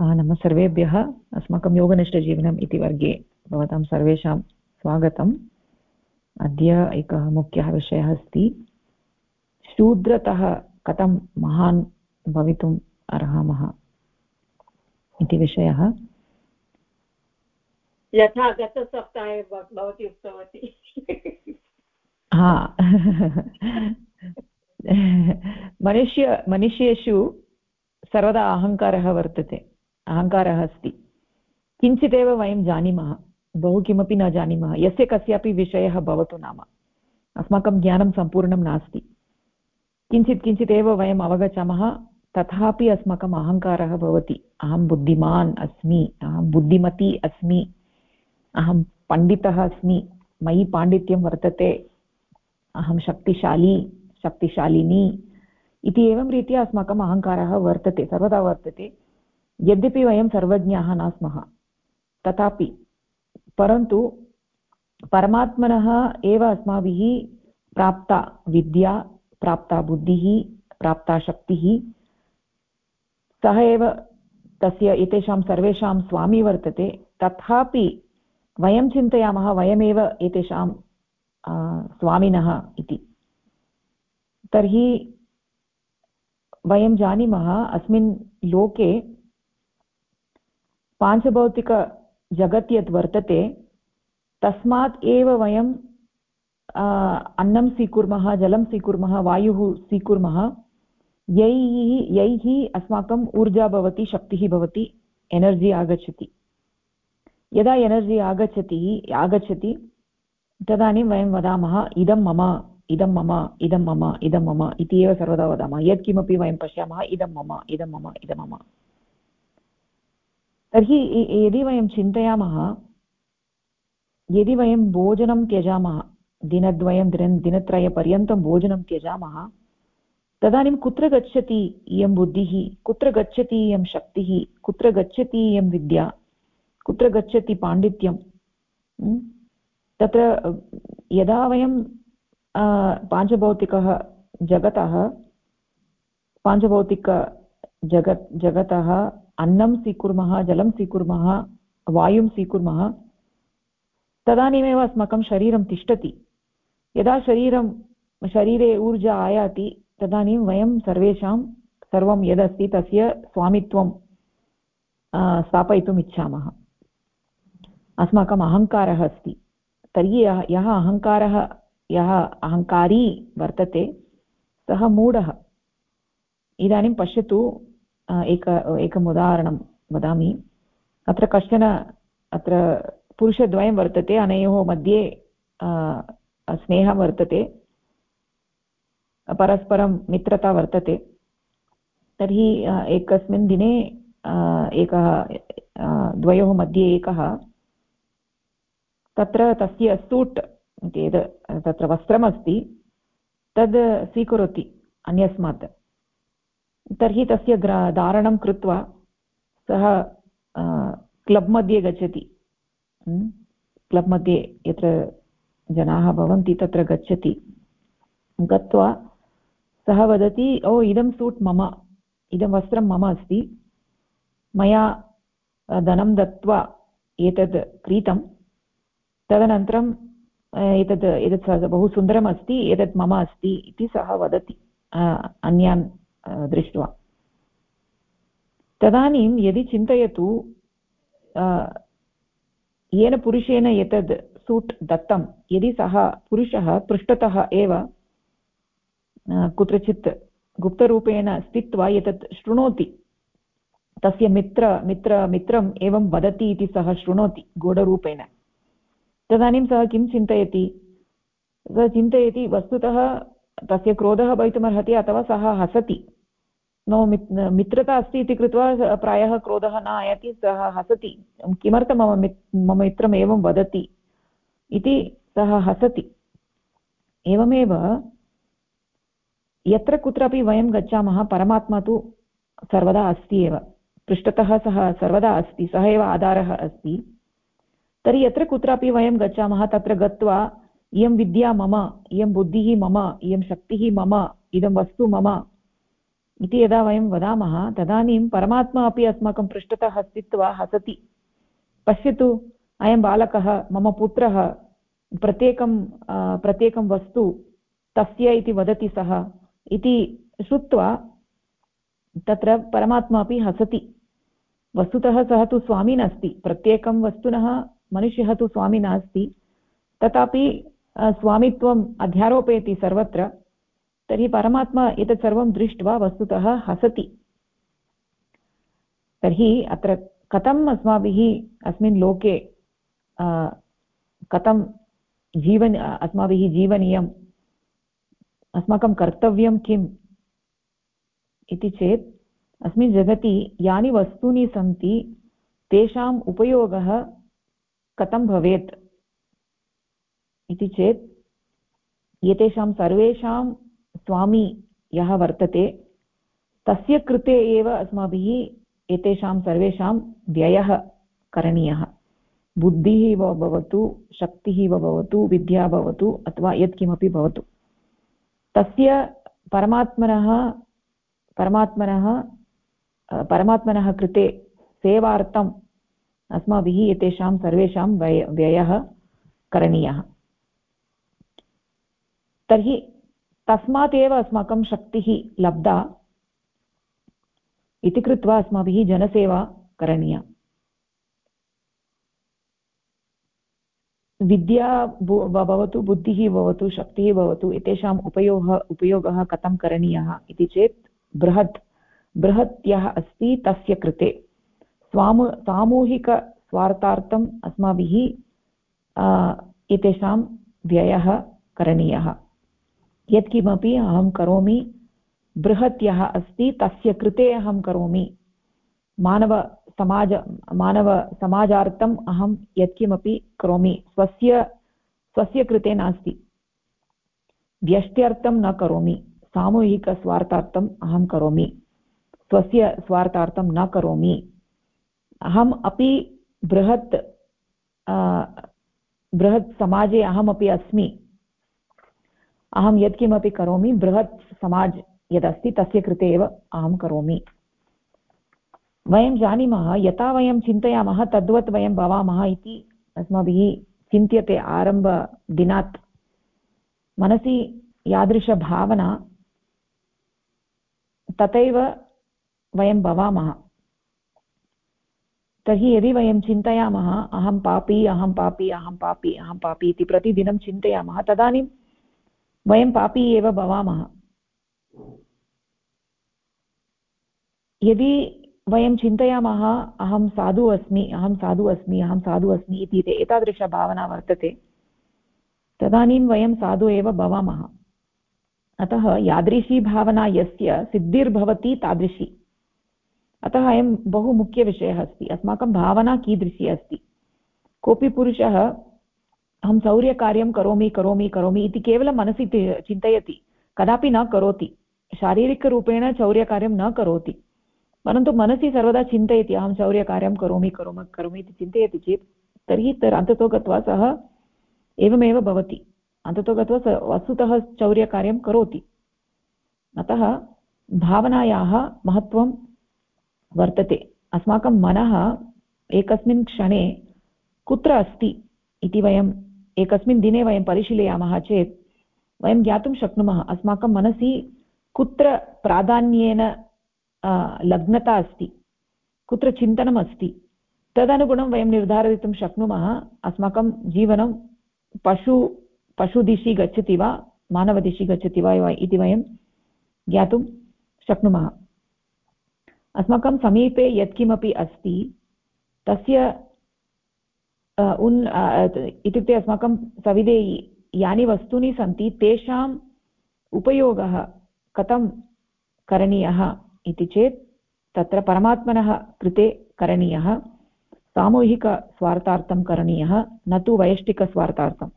नमः सर्वेभ्यः। अस्माकं योगनिष्ठजीवनम् इति वर्गे भवतां सर्वेषां स्वागतम्। अद्य एकः मुख्यः विषयः अस्ति शूद्रतः कथं महान् भवितुम् अर्हामः इति विषयः। यथा गतसप्ताहे भवती उक्तवती। हा। मनुष्य मनुष्येषु सर्वदा अहङ्कारः वर्तते। अहङ्कारः अस्ति। किञ्चिदेव वयं जानीमः, बहु किमपि न जानीमः, यस्य कस्यापि विषयः भवतु नाम। अस्माकं ज्ञानं सम्पूर्णं नास्ति। किञ्चित् किञ्चित् एव वयम् अवगच्छामः, तथापि अस्माकम् अहङ्कारः भवति। अहं बुद्धिमान् अस्मि, अहं बुद्धिमती अस्मि, अहं पण्डितः अस्मि, मयि पाण्डित्यं वर्तते, अहं शक्तिशाली, शक्तिशालिनी इति एवं रीत्या अस्माकम् अहङ्कारः वर्तते, सर्वदा वर्तते। यद्यपि वयं सर्वज्ञाः न स्मः तथापि, परन्तु परमात्मनः एव अस्माभिः प्राप्ता विद्या, प्राप्ता बुद्धिः, प्राप्ता शक्तिः, सः एव तस्य एतेषां सर्वेषां स्वामी वर्तते, तथापि वयं चिन्तयामः वयमेव एतेषां स्वामिनः इति। तर्हि वयं जानीमः, अस्मिन् लोके पाञ्चभौतिकजगत् यद् वर्तते, तस्मात् एव वयं अन्नं स्वीकुर्मः, जलं स्वीकुर्मः, वायुः स्वीकुर्मः, यैः यैः अस्माकम् ऊर्जा भवति, शक्तिः भवति, एनर्जि आगच्छति। यदा एनर्जि आगच्छति आगच्छति, तदानीं वयं वदामः, इदं मम इदं मम इदं मम इदं मम इति एव सर्वदा वदामः। यत्किमपि वयं पश्यामः, इदं मम इदं मम इदं मम। तर्हि यदि वयं चिन्तयामः, यदि वयं भोजनं त्यजामः, दिनद्वयं दिन दिनत्रयपर्यन्तं भोजनं त्यजामः, तदानीं कुत्र गच्छति इयं बुद्धिः, कुत्र गच्छति इयं शक्तिः, कुत्र गच्छति इयं विद्या, कुत्र गच्छति पाण्डित्यं तत्र, यदा वयं पाञ्चभौतिकः जगतः, पाञ्चभौतिकजगत्, जगतः अन्नं स्वीकुर्मः, जलं स्वीकुर्मः, वायुं स्वीकुर्मः, तदानीमेव अस्माकं शरीरं तिष्ठति। यदा शरीरं, शरीरे ऊर्जा आयाति, तदानीं वयं सर्वेषां, सर्वं यदस्ति तस्य स्वामित्वं स्थापयितुम् इच्छामः अस्माकम् अहङ्कारः अस्ति। तर्हि यः अहङ्कारः, यः अहङ्कारी वर्तते, सः मूढः। इदानीं पश्यतु एक एकम् उदाहरणं वदामि अत्र कश्चन अत्र पुरुषद्वयं वर्तते अनयोः मध्ये स्नेहः वर्तते परस्परं मित्रता वर्तते तर्हि एकस्मिन् दिने एकः द्वयोः मध्ये एकः तत्र तस्य सूट् इति तत्र वस्त्रमस्ति तद् स्वीकरोति अन्यस्मात् तर्हि तस्य धारणं कृत्वा सः क्लब् मध्ये गच्छति। क्लब् मध्ये यत्र जनाः भवन्ति तत्र गच्छति। गत्वा सः वदति, ओ, इदं सूट् मम, इदं वस्त्रं मम अस्ति। मया धनं दत्त्वा एतद् क्रीतं। तदनन्तरं एतत् एतत् बहु सुन्दरम् अस्ति एतत् मम अस्ति इति सः वदति। अन्यान् दृष्ट्वा तदानीं यदि चिन्तयतु येन पुरुषेण एतद् सूट् दत्तं यदि सः पुरुषः पृष्ठतः एव कुत्रचित् गुप्तरूपेण स्थित्वा एतत् शृणोति तस्य मित्र मित्र मित्रम् एवं वदति इति सः शृणोति गूढरूपेण तदानीं सः किं चिन्तयति सः चिन्तयति वस्तुतः तस्य क्रोधः भवितुमर्हति अथवा सः हसति नो मित्रता अस्ति इति कृत्वा प्रायः क्रोधः न आयाति, सः हसति। किमर्थं मम मम मित्रम् एवं वदति? इति सः हसति। एवमेव यत्र कुत्रापि वयं गच्छामः, परमात्मा तु सर्वदा अस्ति एव। पृष्ठतः सः सर्वदा अस्ति, सः एव आधारः अस्ति। तर्हि यत्र कुत्रापि वयं गच्छामः, तत्र गत्वा इयं विद्या मम, इयं बुद्धिः मम, इयं शक्तिः मम, इदं वस्तु मम इति यदा वयं वदामः, तदानीं परमात्मा अपि अस्माकं पृष्ठतः स्थित्वा हसति। पश्यतु, अयं बालकः, मम पुत्रः, प्रत्येकं प्रत्येकं वस्तु तस्य इति वदति सः, इति श्रुत्वा तत्र परमात्मा अपि हसति। वस्तुतः सः तु स्वामी नास्ति, प्रत्येकं वस्तुनः मनुष्यः तु स्वामी नास्ति। तथापि स्वामित्वम् अध्यारोपयति सर्वत्र। तर्हि परमात्मा एतत् सर्वं दृष्ट्वा वस्तुतः हसति। तर्हि अत्र कथम् अस्माभिः, अस्मिन् लोके कथं जीवन, अस्माभिः जीवनीयम्, अस्माकं कर्तव्यं किम् इति चेत् अस्मिन् जगति यानि वस्तूनि सन्ति, तेषाम् उपयोगः कथं भवेत् इति चेत् एतेषां सर्वेषां स्वामी यः वर्तते, तस्य कृते एव अस्माभिः एतेषां सर्वेषां व्ययः करणीयः। बुद्धिः वा भवतु, शक्तिः वा भवतु, विद्या भवतु, अथवा यत्किमपि भवतु। तस्य परमात्मनः परमात्मनः परमात्मनः कृते सेवार्थम् अस्माभिः एतेषां सर्वेषां व्यय, व्ययः करणीयः। तर्हि तस्मात् एव अस्माकं शक्तिः लब्धा इति कृत्वा अस्माभिः जनसेवा करणीया। विद्या भवतु, बुद्धिः भवतु, शक्तिः भवतु, एतेषाम् उपयोगः उपयोगः कथं करणीयः इति चेत् बृहत् बृहत् यः अस्ति तस्य कृते। स्वामु, सामूहिकस्वार्थार्थम् अस्माभिः एतेषां व्ययः करणीयः। यत्किमपि अहं करोमि बृहत् यः अस्ति, तस्य कृते अहं करोमि। मानवसमाज मानवसमाजार्थम् अहं यत्किमपि करोमि। स्वस्य स्वस्य कृते नास्ति। व्यष्ट्यर्थं न करोमि। सामूहिकस्वार्थार्थम् अहं करोमि। स्वस्य स्वार्थार्थं न करोमि। अहम् अपि बृहत् बृहत् समाजे अहमपि अस्मि। अहं यत्किमपि करोमि, बृहत् समाज यदस्ति तस्य कृते एव अहं करोमि। वयं जानीमः, यथा वयं चिन्तयामः, तद्वत् वयं भवामः इति अस्माभिः चिन्त्यते आरम्भदिनात्। मनसि यादृशभावना तथैव वयं भवामः। तर्हि यदि वयं चिन्तयामः, अहं पापी अहं पापी अहं पापी अहं पापी इति प्रतिदिनं चिन्तयामः, तदानीं वयं पापी एव भवामः। यदि वयं चिन्तयामः, अहं साधु अस्मि, अहं साधु अस्मि, अहं साधु अस्मि इति एतादृशभावना वर्तते, तदानीं वयं साधु एव भवामः। अतः यादृशी भावना यस्य, सिद्धिर्भवति तादृशी। अतः अयं बहु मुख्यविषयः अस्ति। अस्माकं भावना कीदृशी अस्ति? कोऽपि पुरुषः अहं चौर्यकार्यं करोमि करोमि करोमि इति केवलं मनसि चिन्तयति। कदापि न करोति। शारीरिकरूपेण चौर्यकार्यं न करोति। परन्तु मनसि सर्वदा चिन्तयति, अहं चौर्यकार्यं करोमि करोमि करोमि इति चिन्तयति चेत्, तर्हि तर् अन्ततो गत्वा सः एवमेव भवति। अन्ततो गत्वा स वस्तुतः चौर्यकार्यं करोति। अतः भावनायाः महत्त्वं वर्तते। अस्माकं मनः एकस्मिन् क्षणे कुत्र अस्ति इति वयं एकस्मिन् दिने वयं परिशीलयामः चेत् वयं ज्ञातुं शक्नुमः। अस्माकं मनसि कुत्र प्राधान्येन लग्नता अस्ति, कुत्र चिन्तनम् अस्ति, तदनुगुणं वयं निर्धारयितुं शक्नुमः। अस्माकं जीवनं पशु, पशुदिशि गच्छति वा, मानवदिशि गच्छति वा इति वयं ज्ञातुं शक्नुमः। अस्माकं समीपे यत्किमपि अस्ति, तस्य उन् इत्युक्ते अस्माकं सविधे यानि वस्तूनि सन्ति, तेषाम् उपयोगः कथं करणीयः इति चेत् तत्र परमात्मनः कृते करणीयः, सामूहिकस्वार्थार्थं करणीयः, न तु वैयष्टिकस्वार्थार्थम्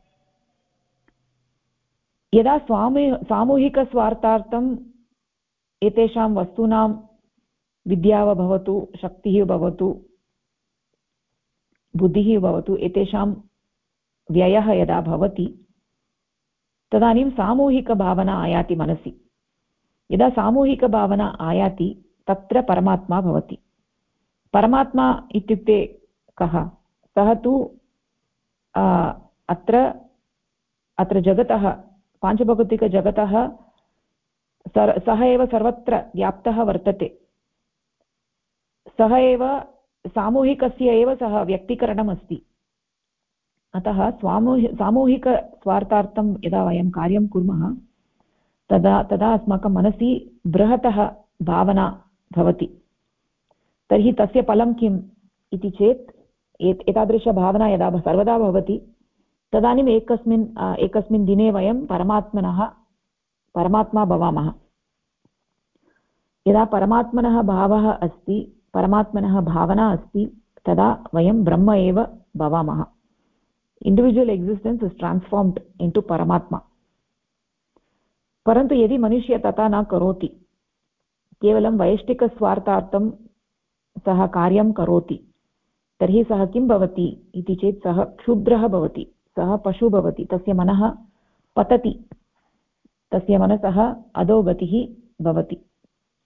यदा स्वामी, सामूहिकस्वार्थार्थम् एतेषां वस्तूनां विद्या वा भवतु, शक्तिः भवतु बुद्धिः भवतु, एतेषां व्ययः यदा भवति, तदानीं सामूहिकभावना आयाति मनसि। यदा सामूहिकभावना आयाति, तत्र परमात्मा भवति। परमात्मा इत्युक्ते कः? सः तु अत्र अत्र जगतः, पाञ्चभौतिकजगतः सः एव सर्वत्र व्याप्तः वर्तते। सः एव सामूहिकस्य एव सः व्यक्तीकरणम् अस्ति अतः स्वामूहि, सामूहिकस्वार्थार्थं यदा वयं कार्यं कुर्मः, तदा तदा अस्माकं मनसि बृहतः भावना भवति। तर्हि तस्य फलं किम् इति चेत् एतादृशभावना यदा सर्वदा भवति, तदानीम् एकस्मिन् एकस्मिन् दिने वयं परमात्मनः, परमात्मा भवामः। यदा परमात्मनः भावः अस्ति परमात्मनः भावना अस्ति, तदा वयं ब्रह्म एव भवामः. Individual existence is transformed into परमात्मा. परन्तु यदि मनुष्य तथा न करोति, केवलं वैष्टिकस्वार्थार्थं सः कार्यं करोति, तर्हि सः किं भवति इति चेत् सः क्षुद्रः भवति, सः पशु भवति, तस्य मनः पतति, तस्य मनसः अधोगतिः भवति.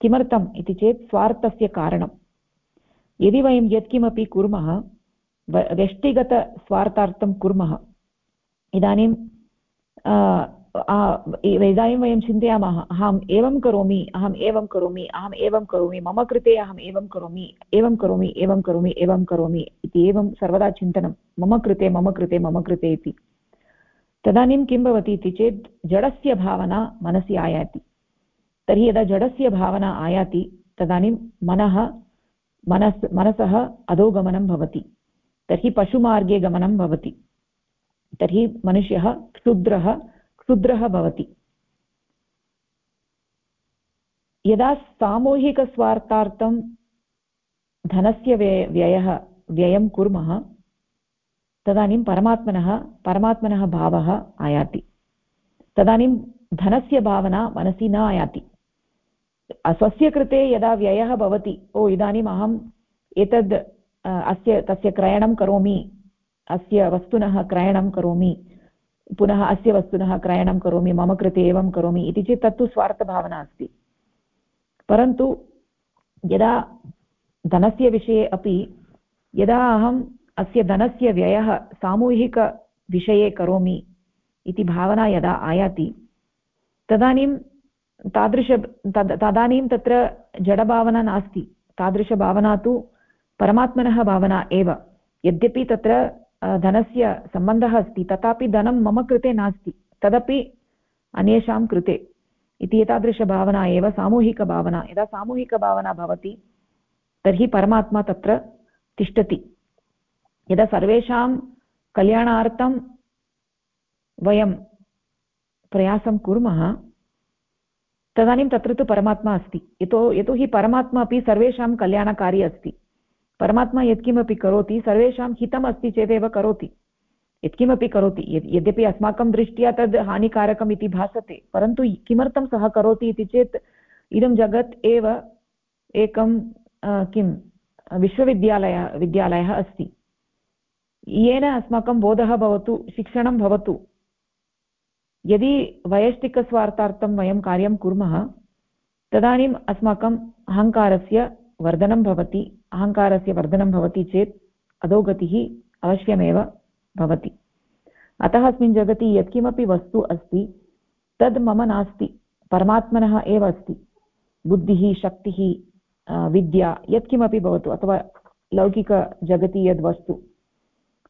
किमर्थम् इति चेत् स्वार्थस्य कारणं यदि वयं यत्किमपि कुर्मः व्यक्तिगतस्वार्थार्थं कुर्मः, इदानीं इदानीं वयं चिन्तयामः, अहम् एवं करोमि, अहम् एवं करोमि, अहम् एवं करोमि, मम कृते अहम् एवं करोमि एवं करोमि एवं करोमि एवं करोमि इति एवं सर्वदा चिन्तनं, मम कृते मम कृते मम कृते इति। तदानीं किं भवति इति चेत्, जडस्य भावना मनसि आयाति। तर्हि यदा जडस्य भावना आयाति, तदानीं मनः मनस्, मनसः अधोगमनं भवति। तर्हि पशुमार्गे गमनं भवति। तर्हि मनुष्यः क्षुद्रः क्षुद्रः भवति। यदा सामूहिकस्वार्थार्थं धनस्य व्यय, व्ययः, व्ययं कुर्मः, तदानीं परमात्मनः परमात्मनः भावः आयाति। तदानीं धनस्य भावना मनसि न आयाति। स्वस्य कृते यदा व्ययः भवति, ओ, इदानीम् अहम् एतद् अस्य, तस्य क्रयणं करोमि, अस्य वस्तुनः क्रयणं करोमि, पुनः अस्य वस्तुनः क्रयणं करोमि, मम कृते एवं करोमि इति चेत् तत्तु स्वार्थभावना अस्ति। परन्तु यदा धनस्य विषये अपि, यदा अहम् अस्य धनस्य व्ययः सामूहिकविषये करोमि इति भावना यदा आयाति तदानीं तादृश तद् तदानीं तत्र जडभावना नास्ति। तादृशभावना तु परमात्मनः भावना एव। यद्यपि तत्र धनस्य सम्बन्धः अस्ति, तथापि धनं मम कृते नास्ति। तदपि अन्येषां कृते। इति एतादृशभावना एव सामूहिकभावना यदा सामूहिकभावना भवति, तर्हि परमात्मा तत्र तिष्ठति। यदा सर्वेषां कल्याणार्थं वयं प्रयासं कुर्मः तदानीं तत्र तु परमात्मा अस्ति। यतो यतोहि परमात्मा अपि सर्वेषां कल्याणकारी अस्ति। परमात्मा यत्किमपि करोति, सर्वेषां हितम् अस्ति चेदेव करोति। यत्किमपि करोति। यद्यपि अस्माकं दृष्ट्या तद् हानिकारकम् इति भासते, परन्तु किमर्थं सः करोति इति चेत् इदं जगत् एव एकं किं, विश्वविद्यालयः, विद्यालयः अस्ति। येन अस्माकं बोधः भवतु, शिक्षणं भवतु। यदि वैयक्तिकस्वार्थार्थं वयं कार्यं कुर्मः, तदानीम् अस्माकम् अहङ्कारस्य वर्धनं भवति, अहङ्कारस्य वर्धनं भवति चेत् अधोगतिः अवश्यमेव भवति। अतः अस्मिन् जगति यत्किमपि वस्तु अस्ति, तद् मम नास्ति, परमात्मनः एव अस्ति। बुद्धिः, शक्तिः विद्या यत्किमपि भवतु, अथवा लौकिकजगति यद्वस्तु,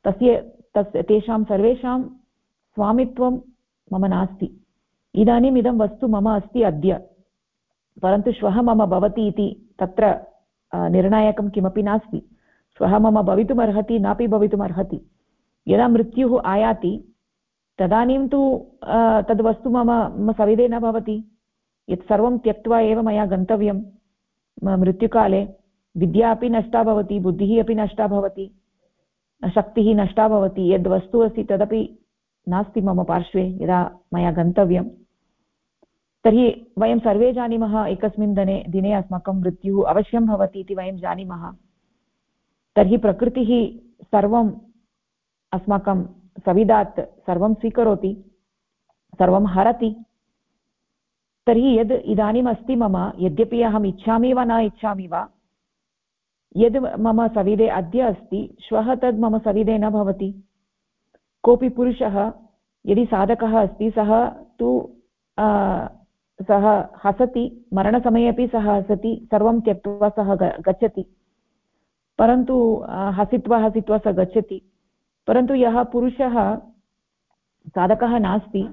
तस्य तस् तेषां सर्वेषां स्वामित्वं मम नास्ति। इदानीम् इदं वस्तु मम अस्ति अद्य। परन्तु श्वः मम भवति इति तत्र निर्णायकं किमपि नास्ति। श्वः मम भवितुमर्हति, नापि भवितुमर्हति। यदा मृत्युः आयाति, तदानीं तु तद्वस्तु मम सविधे न भवति। यत् सर्वं त्यक्त्वा एव मया गन्तव्यं मृत्युकाले। विद्या अपि नष्टा भवति, बुद्धिः अपि नष्टा भवति, शक्तिः नष्टा भवति। यद् वस्तु अस्ति तदपि नास्ति मम पार्श्वे यदा मया गन्तव्यं, तर्हि वयं सर्वे जानीमः एकस्मिन् दिने दिने अस्माकं मृत्युः अवश्यं भवति इति वयं जानीमः। तर्हि प्रकृतिः सर्वम् अस्माकं सविदात् सर्वं स्वीकरोति, सर्वं हरति। तर्हि यद् इदानीम् अस्ति मम, यद्यपि अहम् इच्छामि वा न इच्छामि वा, यद् मम सविधे अद्य अस्ति, श्वः तद् मम सविधे न भवति। कोऽपि पुरुषः यदि साधकः अस्ति, सः तु सः हसति, मरणसमये अपि सः हसति, सर्वं त्यक्त्वा सः गच्छति। परन्तु हसित्वा हसित्वा सः गच्छति। परन्तु यः पुरुषः साधकः नास्ति,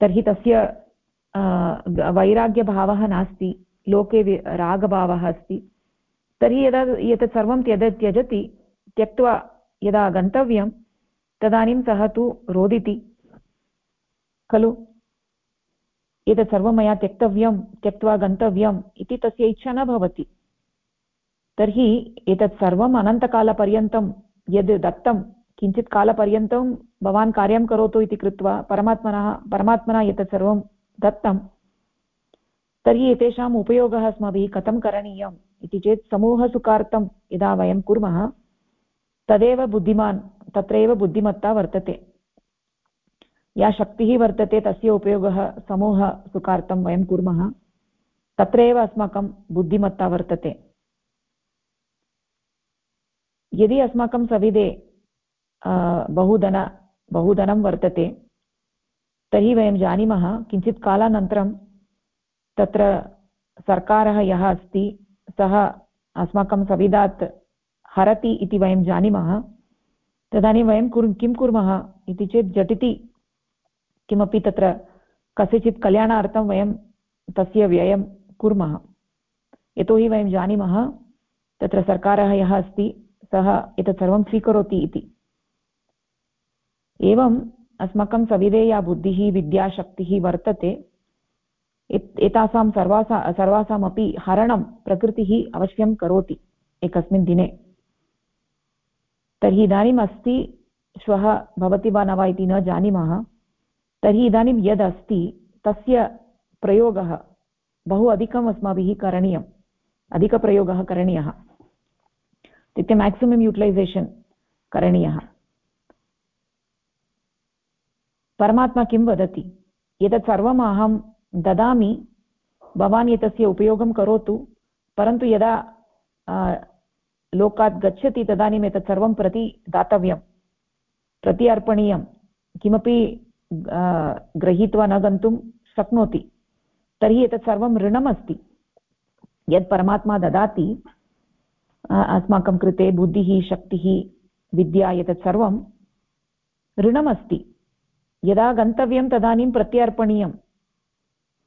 तर्हि तस्य वैराग्यभावः नास्ति, लोके रागभावः अस्ति। तर्हि यदा एतत् सर्वं त्यज, त्यजति, त्यक्त्वा यदा गन्तव्यं तदानीं सः तु रोदिति। खलु? एतत् सर्वं मया त्यक्तव्यं, त्यक्त्वा गन्तव्यम् इति तस्य इच्छा न भवति। तर्हि एतत् सर्वम् अनन्तकालपर्यन्तं यद् दत्तं, किञ्चित् कालपर्यन्तं भवान् कार्यं करोतु इति कृत्वा परमात्मनः, परमात्मना एतत् सर्वं दत्तं। तर्हि एतेषाम् उपयोगः अस्माभिः कथं करणीयम् इति चेत् समूहसुखार्थं यदा वयं कुर्मः, तदेव बुद्धिमान् तत्रैव बुद्धिमत्ता वर्तते। या शक्तिः वर्तते, तस्य उपयोगः समूहसुखार्थं वयं कुर्मः। तत्रैव अस्माकं बुद्धिमत्ता वर्तते। यदि अस्माकं सविधे बहुधन, बहुधनं वर्तते, तर्हि वयं जानीमः, किञ्चित् कालानन्तरं तत्र सर्कारः यः अस्ति, सः अस्माकं सविधात् हरति इति वयं जानीमः। तदानीं वयं कुर्, किं कुर्मः इति चेत् झटिति किमपि तत्र कस्यचित् कल्याणार्थं वयं तस्य व्ययं कुर्मः। यतोहि वयं जानीमः तत्र सर्कारः यः अस्ति, सः एतत् सर्वं स्वीकरोति इति। एवम् अस्माकं सविधे या बुद्धिः, विद्याशक्तिः वर्तते। एतासां सर्वासा, सर्वासामपि हरणं प्रकृतिः अवश्यं करोति एकस्मिन् दिने। तर्हि इदानीम् अस्ति, श्वः भवति वा न वा इति न जानीमः। तर्हि इदानीं यद् अस्ति तस्य प्रयोगः बहु अधिकम् अस्माभिः करणीयम्। अधिकप्रयोगः करणीयः। इत्युक्ते मेक्सिमम् यूटिलैसेशन् करणीयः। परमात्मा किं वदति? एतत् सर्वम् अहं ददामि, भवान् एतस्य उपयोगं करोतु, परन्तु यदा लोकात् गच्छति तदानीम् एतत् सर्वं प्रति दातव्यं, प्रति अर्पणीयं। किमपि गृहीत्वा न गन्तुं शक्नोति। तर्हि एतत् सर्वं ऋणमस्ति। यत् परमात्मा ददाति अस्माकं कृते बुद्धिः, शक्तिः, विद्या एतत् सर्वं ऋणमस्ति। यदा गन्तव्यं तदानीं प्रत्यर्पणीयम्।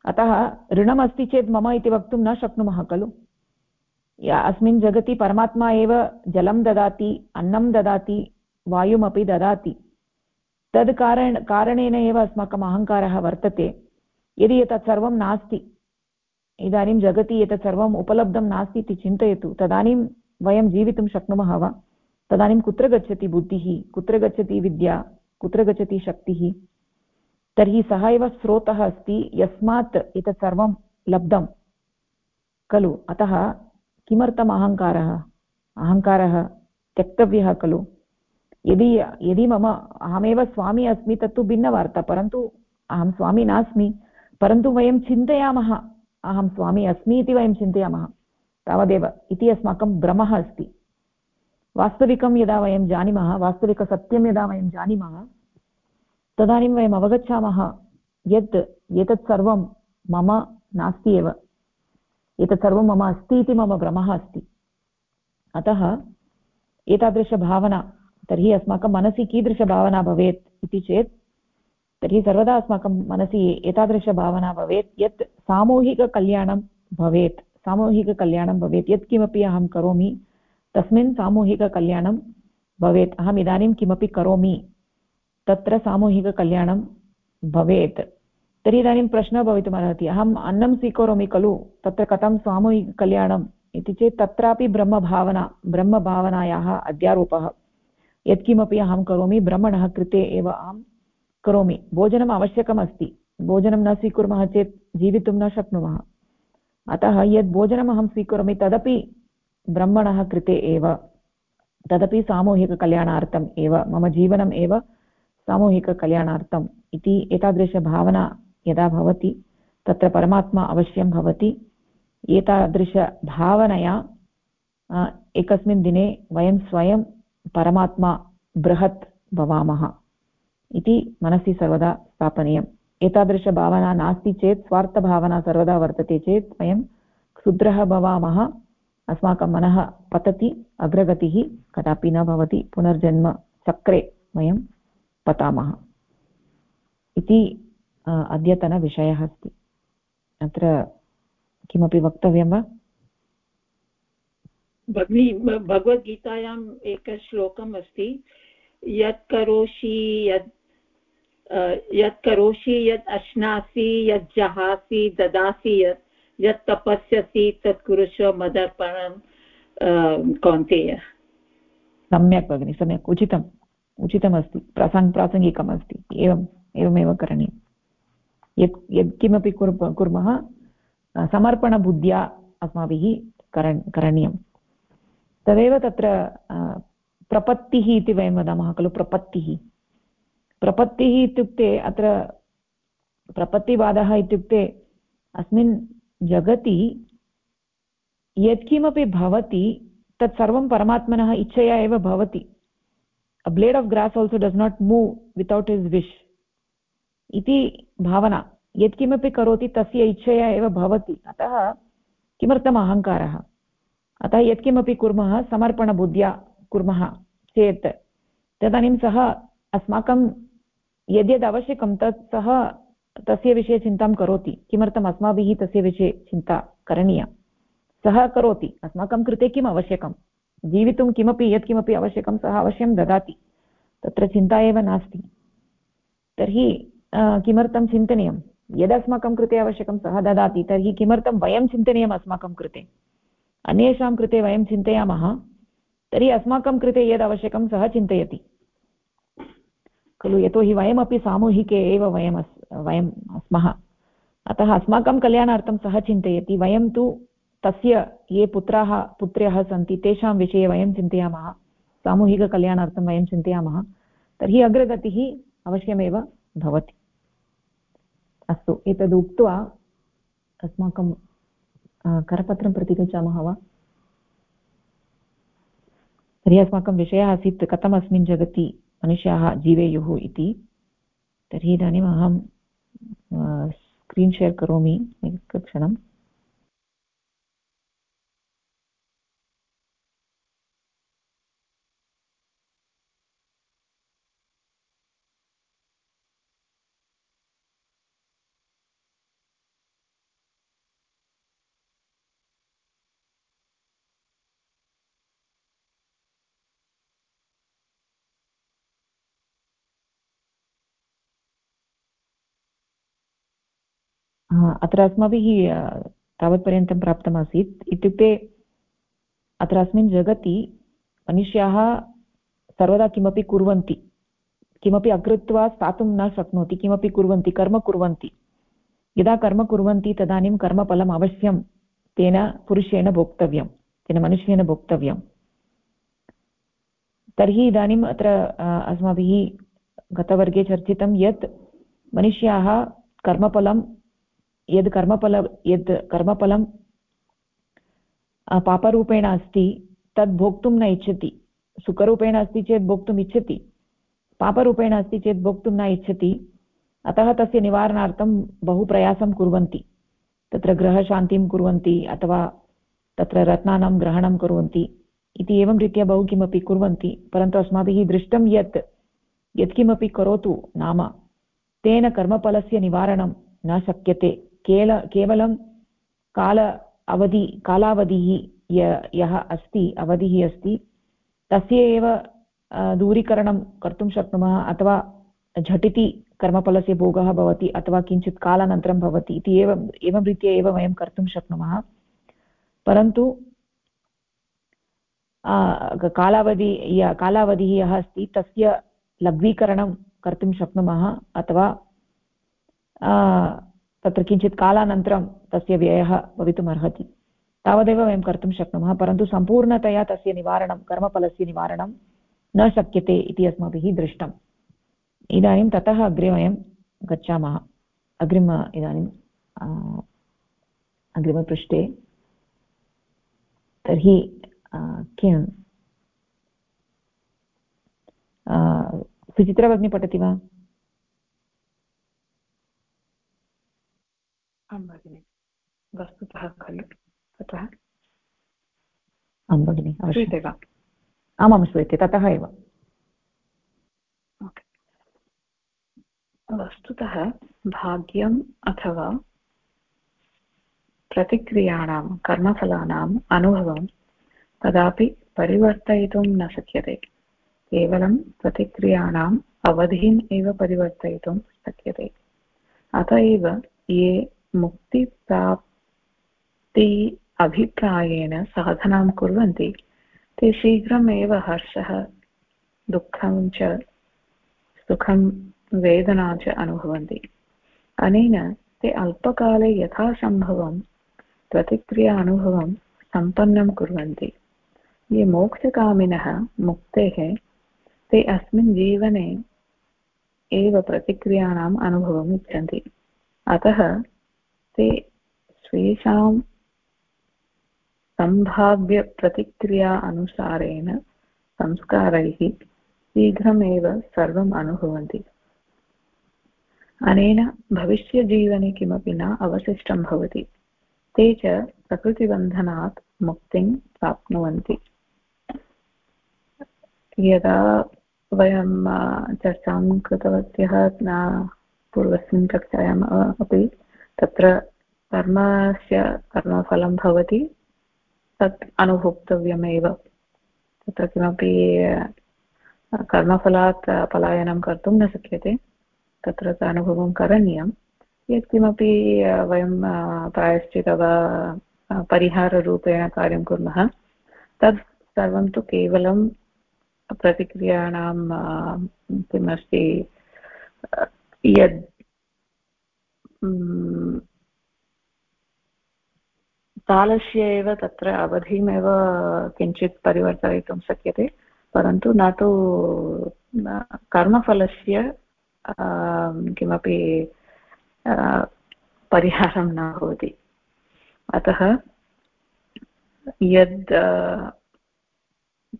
अतः ऋणमस्ति चेत् मम इति वक्तुं न शक्नुमः खलु। अस्मिन् जगति परमात्मा एव जलं ददाति, अन्नं ददाति, वायुमपि ददाति। तद् कारण कारणेन एव अस्माकम् अहङ्कारः वर्तते। यदि एतत् सर्वं नास्ति, इदानीं जगति एतत् सर्वम् उपलब्धं नास्ति इति चिन्तयतु। तदानीं वयं जीवितुं शक्नुमः वा? तदानीं कुत्र गच्छति बुद्धिः? कुत्र गच्छति विद्या? कुत्र गच्छति शक्तिः? तर्हि सः एव स्रोतः अस्ति, यस्मात् एतत् सर्वं लब्धं। खलु, अतः किमर्थम् अहङ्कारः? अहङ्कारः त्यक्तव्यः खलु। यदि यदि मम, अहमेव स्वामी अस्मि, तत्तु भिन्नवार्ता, परन्तु अहं स्वामी नास्मि। परन्तु वयं चिन्तयामः, अहं स्वामी अस्मि इति वयं चिन्तयामः। तावदेव, इति अस्माकं भ्रमः अस्ति। वास्तविकं यदा वयं जानीमः, वास्तविकसत्यं यदा वयं जानीमः, तदानीं वयम् अवगच्छामः यत्, एतत् सर्वं मम नास्ति एव। एतत् सर्वं मम अस्ति इति मम भ्रमः अस्ति। अतः एतादृशभावना, तर्हि अस्माकं मनसि कीदृशभावना भवेत् इति चेत्, तर्हि सर्वदा अस्माकं मनसि एतादृशभावना भवेत्, यत् सामूहिककल्याणं भवेत् सामूहिककल्याणं भवेत् यत्किमपि अहं करोमि, तस्मिन् सामूहिककल्याणं भवेत्, अहम् इदानीं किमपि करोमि, तत्र सामूहिककल्याणं भवेत्। तर्हि इदानीं प्रश्नः भवितुमर्हति अहम् अन्नं स्वीकरोमि खलु? तत्र कथं सामूहिककल्याणम् इति चेत् तत्रापि ब्रह्मभावना, ब्रह्मभावनायाः अध्यारोपः। यत्किमपि अहं करोमि, ब्रह्मणः कृते एव अहं करोमि। भोजनम् आवश्यकमस्ति। भोजनं न स्वीकुर्मः चेत् जीवितुं न शक्नुमः। अतः यद् भोजनम् अहं स्वीकरोमि, तदपि ब्रह्मणः कृते एव। तदपि सामूहिककल्याणार्थम् एव। मम जीवनम् एव सामूहिककल्याणार्थम् इति एतादृशभावना यदा भवति, तत्र परमात्मा अवश्यं भवति। एतादृशभावनया एकस्मिन् दिने वयं स्वयं परमात्मा बृहत् भवामः इति मनसि सर्वदा स्थापनीयम्। एतादृशभावना नास्ति चेत्, स्वार्थभावना सर्वदा वर्तते चेत्, वयं क्षुद्रः भवामः। अस्माकं मनः पतति, अग्रगतिः कदापि न भवति। पुनर्जन्म चक्रे वयं पतामः। इति अद्यतनविषयः अस्ति। अत्र किमपि वक्तव्यं वा? भगिनी भगवद्गीतायाम् एकः श्लोकम् अस्ति। यत् करोषि यत् यत् करोषि यत् अश्नासि यत् जहासि ददासि यत् यत् तपस्यसि तत् कुरुष्व मदर्पणं कौन्तेय। सम्यक् भगिनि सम्यक्। उचितम् उचितमस्ति। प्रासङ् प्रासङ्गिकम् अस्ति एवम् एवमेव करणीयं यत् यत्किमपि कुर्मः समर्पणबुद्ध्या अस्माभिः करण करणीयं तदेव तत्र प्रपत्तिः इति वयं वदामः खलु, प्रपत्तिः। प्रपत्तिः इत्युक्ते अत्र प्रपत्तिवादः इत्युक्ते अस्मिन् जगति यत्किमपि भवति, तत् सर्वं परमात्मनः इच्छया एव भवति। A blade of grass also does not move without his wish इति भावना। यत्किमपि करोति, तस्य इच्छया एव भवति। अतः किमर्थम् अहङ्कारः? अतः यत्किमपि कुर्मः, समर्पणबुद्ध्या कुर्मः चेत्। तदानीं सः अस्माकं यद्यद् आवश्यकं तत् सः तस्य विषये चिन्तां करोति। किमर्थम् अस्माभिः तस्य विषये चिन्ता करणीया? सः करोति। अस्माकं कृते किम् आवश्यकं जीवितुं किमपि, यत्किमपि आवश्यकं सः अवश्यं ददाति। तत्र चिन्ता एव नास्ति। तर्हि किमर्थं चिन्तनीयं? यदस्माकं कृते आवश्यकं सः ददाति, तर्हि किमर्थं वयं चिन्तनीयम् अस्माकं कृते? अन्येषां कृते वयं चिन्तयामः, तर्हि अस्माकं कृते यद् आवश्यकं सः चिन्तयति। खलु, यतोहि वयमपि सामूहिके एव वयम् वयं स्मः अतः अस्माकं कल्याणार्थं सः चिन्तयति, वयं तु तस्य ये पुत्राः, पुत्र्यः सन्ति, तेषां विषये वयं चिन्तयामः, सामूहिककल्याणार्थं वयं चिन्तयामः, तर्हि अग्रगतिः अवश्यमेव भवति। अस्तु एतदुक्त्वा अस्माकं करपत्रं प्रति गच्छामः वा? तर्हि अस्माकं विषयः आसीत् कथम् जगति मनुष्याः जीवेयुः इति। तर्हि इदानीम् अहं स्क्रीन् शेर् करोमि एकक्षणम्। अत्र अस्माभिः तावत्पर्यन्तं प्राप्तमासीत्। इत्युक्ते अत्र अस्मिन् जगति मनुष्याः सर्वदा किमपि कुर्वन्ति, किमपि अकृत्वा स्थातुं न शक्नोति, किमपि कुर्वन्ति, कर्म कुर्वन्ति। यदा कर्म कुर्वन्ति, तदानीं कर्मफलम् अवश्यं तेन पुरुषेण भोक्तव्यं, तेन मनुष्येन भोक्तव्यं। तर्हि इदानीम् अत्र अस्माभिः गतवर्गे चर्चितं यत् मनुष्याः कर्मफलं यद् कर्मफल, यद् कर्मफलं पापरूपेण अस्ति, तद् भोक्तुं न इच्छति। सुखरूपेण अस्ति चेत् भोक्तुम् इच्छति। पापरूपेण अस्ति चेत् भोक्तुं न इच्छति। अतः तस्य निवारणार्थं बहु प्रयासं कुर्वन्ति। तत्र गृहशान्तिं कुर्वन्ति, अथवा तत्र रत्नानां ग्रहणं कुर्वन्ति। इति एवं रीत्या बहु किमपि कुर्वन्ति, परन्तु अस्माभिः दृष्टं यत्, यत्किमपि करोतु नाम, तेन कर्मफलस्य निवारणं न शक्यते। केल, केवलं काल अवधि, कालावधिः यः अस्ति, अवधिः अस्ति, तस्य एव दूरीकरणं कर्तुं शक्नुमः अथवा झटिति कर्मफलस्य भोगः भवति अथवा किञ्चित् कालानन्तरं भवति इति एवम् एवं रीत्या एव वयं कर्तुं शक्नुमः। परन्तु कालावधि कालावधिः यः अस्ति, तस्य लघ्वीकरणं कर्तुं शक्नुमः अथवा तत्र किञ्चित् कालानन्तरं तस्य व्ययः भवितुम् अर्हति तावदेव वयं कर्तुं शक्नुमः, परन्तु सम्पूर्णतया तस्य निवारणं, कर्मफलस्य निवारणं न शक्यते इति अस्माभिः दृष्टम्। इदानीं ततः अग्रे वयं गच्छामः। अग्रिम, इदानीं अग्रिमपृष्ठे। तर्हि किं? सुचित्रा पठति वा? आं भगिनि वस्तुतः खलु ततः आं भगिनि श्रूयते वा आमां श्रूयते ततः एव वस्तुतः भाग्यम् अथवा प्रतिक्रियाणां कर्मफलानाम् अनुभवं कदापि परिवर्तयितुं न शक्यते केवलं प्रतिक्रियाणाम् अवधिम् एव परिवर्तयितुं शक्यते अत एव ये मुक्तिप्राप्ति अभिप्रायेण साधनां कुर्वन्ति, ते शीघ्रमेव हर्षः, दुःखं च, सुखं, वेदना च अनुभवन्ति। अनेन ते अल्पकाले यथासम्भवं प्रतिक्रिया अनुभवं सम्पन्नं कुर्वन्ति। ये मोक्षकामिनः मुक्तेः, ते अस्मिन् जीवने एव प्रतिक्रियाणाम् अनुभवम् इच्छन्ति। अतः ते स्वेषां सम्भाव्यप्रतिक्रिया अनुसारेण संस्कारैः शीघ्रमेव सर्वम् अनुभवन्ति। अनेन भविष्यजीवने किमपि न अवशिष्टं भवति, ते च प्रकृतिबन्धनात् मुक्तिं प्राप्नुवन्ति। यदा वयं चर्चां कृतवत्यः पूर्वस्मिन् कक्षायाम् अपि तत्र कर्मस्य कर्मफलं भवति, तत् अनुभोक्तव्यमेव। तत्र किमपि कर्मफलात् पलायनं कर्तुं न शक्यते। तत्र अनुभवं करणीयं। यत्किमपि वयं प्रायश्चित वा परिहाररूपेण कार्यं कुर्मः तत् सर्वं तु केवलं प्रतिक्रियाणां किमस्ति यद् कालस्य एव तत्र अवधिमेव किञ्चित् परिवर्तयितुं शक्यते, परन्तु न तु कर्मफलस्य किमपि परिहारं न भवति। अतः, यद्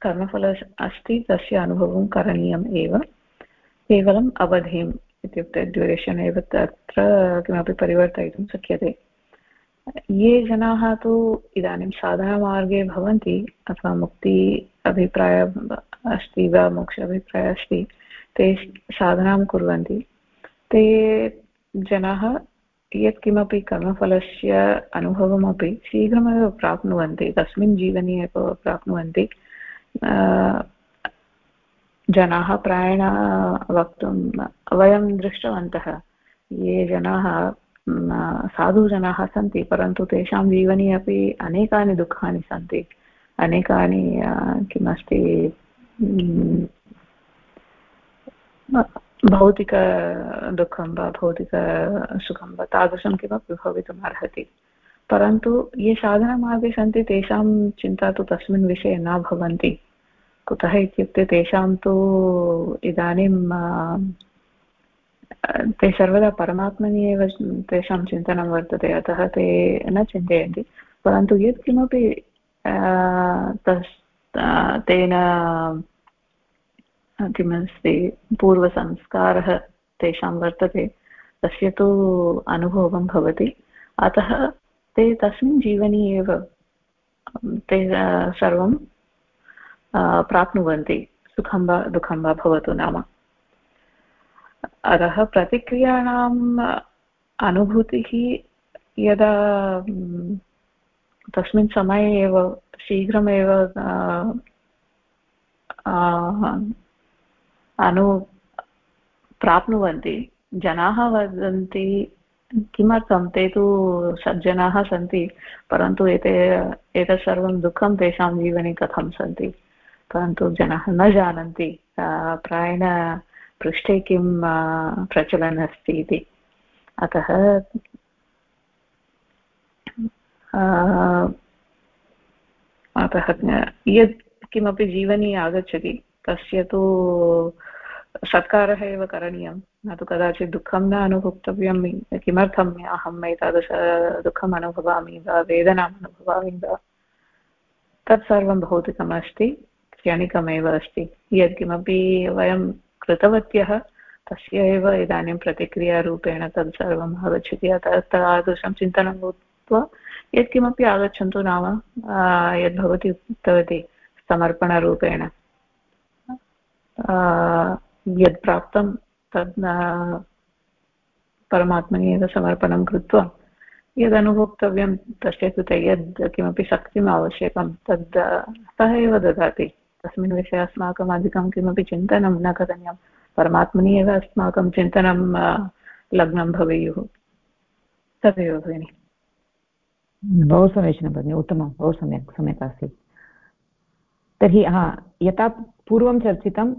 कर्मफल अस्ति, तस्य अनुभवं करणीयम् एव। केवलम् अवधिम् इत्युक्ते ड्यूरेशन् एव तत्र किमपि परिवर्तयितुं शक्यते। ये जनाः तु इदानीं साधनमार्गे भवन्ति, अथवा मुक्ति अभिप्रायः अस्ति वा मोक्ष अभिप्रायः अस्ति, ते साधनां कुर्वन्ति। ते जनाः यत्किमपि कर्मफलस्य अनुभवमपि शीघ्रमेव प्राप्नुवन्ति, तस्मिन् जीवने एव प्राप्नुवन्ति। जनाः प्रायेण, वक्तुं वयं दृष्टवन्तः। ये जनाः साधुजनाः सन्ति, परन्तु तेषां जीवने अपि अनेकानि दुःखानि सन्ति। अनेकानि किमस्ति भौतिकदुःखं वा भौतिकसुखं वा, तादृशं किमपि भवितुम् अर्हति। परन्तु ये साधनमार्गे सन्ति, तेषां चिन्ता तु तस्मिन् विषये न भवन्ति। कुतः इत्युक्ते तेषां तु इदानीं ते सर्वदा परमात्मनि एव तेषां चिन्तनं वर्तते, अतः ते न चिन्तयन्ति। परन्तु यत्किमपि तस् तेन, किमस्ति, पूर्वसंस्कारः तेषां वर्तते, तस्य तु अनुभवं भवति। अतः ते तस्मिन् जीवने एव, ते सर्वं प्राप्नुवन्ति, सुखं वा, दुःखं वा भवतु नाम। अतः प्रतिक्रियाणाम् अनुभूतिः यदा तस्मिन् समये एव, शीघ्रमेव अनु, प्राप्नुवन्ति। जनाः वदन्ति, किमर्थं ते तु सज्जनाः सन्ति, परन्तु एते, एतत् सर्वं दुःखं तेषां जीवने कथं सन्ति? परन्तु जनाः न जानन्ति प्रायेण पृष्ठे किं प्रचलन् अस्ति इति। अतः अतः यत् किमपि जीवने आगच्छति, तस्य तु सत्कारः एव करणीयं। न तु कदाचित् दुःखं न अनुभोक्तव्यं किमर्थम् अहम् एतादृश दुःखम् अनुभवामि वा, वेदनाम् अनुभवामि वा तत्सर्वं भौतिकमस्ति। क्षणिकमेव अस्ति। यत्किमपि वयं कृतवत्यः, तस्य एव इदानीं प्रतिक्रियारूपेण तत् सर्वम् आगच्छति अतः तादृशं चिन्तनं भूत्वा यत्किमपि आगच्छन्तु नाम यद्भवती उक्तवती समर्पणरूपेण। यद् प्राप्तं तद् परमात्मनि एव समर्पणं कृत्वा यदनुभोक्तव्यं तस्य कृते यद् किमपि शक्तिम् आवश्यकं तद् सः एव ददाति। तस्मिन् विषये अस्माकम् अधिकं किमपि चिन्तनं न करणीयं। परमात्मनि एव अस्माकं चिन्तनं लग्नं भवेयुः। तदेव भगिनि। बहु समीचीनं भगिनि, उत्तमं, बहु सम्यक् सम्यक् आसीत्। तर्हि, हा, यथा पूर्वं चर्चितं,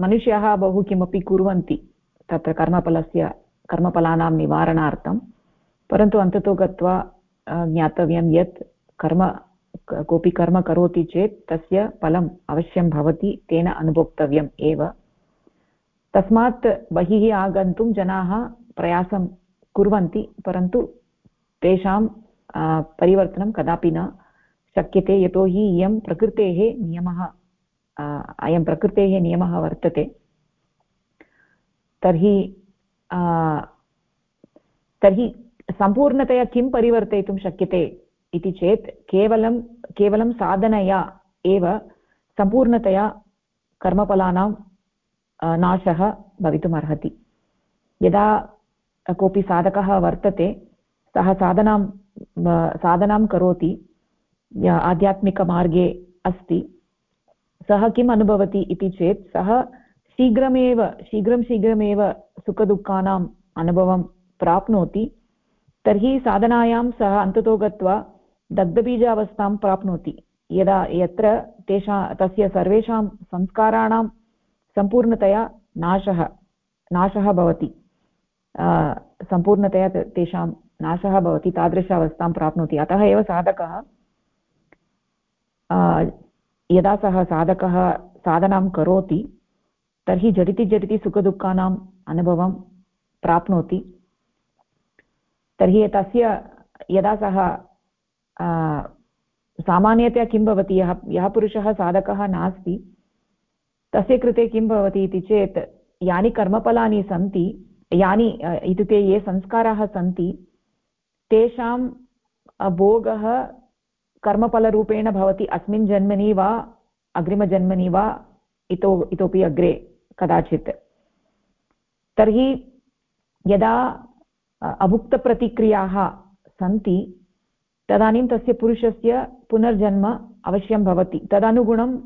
मनुष्याः बहु किमपि कुर्वन्ति, तत्र कर्मफलस्य, कर्मफलानां निवारणार्थं, परन्तु अन्ततो गत्वा ज्ञातव्यं यत् कर्म कोऽपि कर्म करोति चेत् तस्य फलम् अवश्यं भवति, तेन अनुभोक्तव्यम् एव। तस्मात् बहिः आगन्तुं जनाः प्रयासं कुर्वन्ति, परन्तु तेषां परिवर्तनं कदापि न शक्यते, यतोहि इयं प्रकृतेः नियमः अयं प्रकृतेः नियमः वर्तते। तर्हि तर्हि सम्पूर्णतया किं परिवर्तयितुं शक्यते? इति चेत् केवलं केवलं साधनया एव सम्पूर्णतया कर्मफलानां नाशः भवितुमर्हति। यदा कोऽपि साधकः वर्तते, सः साधनां साधनां करोति आध्यात्मिकमार्गे अस्ति, सः किम् अनुभवति इति चेत् सः शीघ्रमेव, शीघ्रं शीघ्रमेव सुखदुःखानाम् अनुभवं प्राप्नोति, तर्हि साधनायां सः अन्ततो गत्वा दग्धबीजावस्थां प्राप्नोति। यदा यत्र तेषा, तस्य सर्वेषां संस्काराणां सम्पूर्णतया नाशः नाशः भवति। सम्पूर्णतया तेषां नाशः भवति तादृश अवस्थां प्राप्नोति। अतः एव साधकः यदा सः साधकः साधनां करोति, तर्हि झटिति झटिति सुखदुःखानाम् अनुभवं प्राप्नोति। तर्हि तस्य, यदा सः सामान्यतया किं भवति? यः यः पुरुषः साधकः नास्ति, तस्य कृते किं भवति इति चेत्, यानि कर्मफलानि सन्ति, यानि इत्युक्ते ये संस्काराः सन्ति, तेषां भोगः कर्मफलरूपेण भवति, अस्मिन् जन्मनि वा, अग्रिमजन्मनि वा, इतो, इतोपि अग्रे, कदाचित्। तर्हि, यदा अभुक्तप्रतिक्रियाः सन्ति तदानीं तस्य पुरुषस्य पुनर्जन्म अवश्यं भवति। तदनुगुणं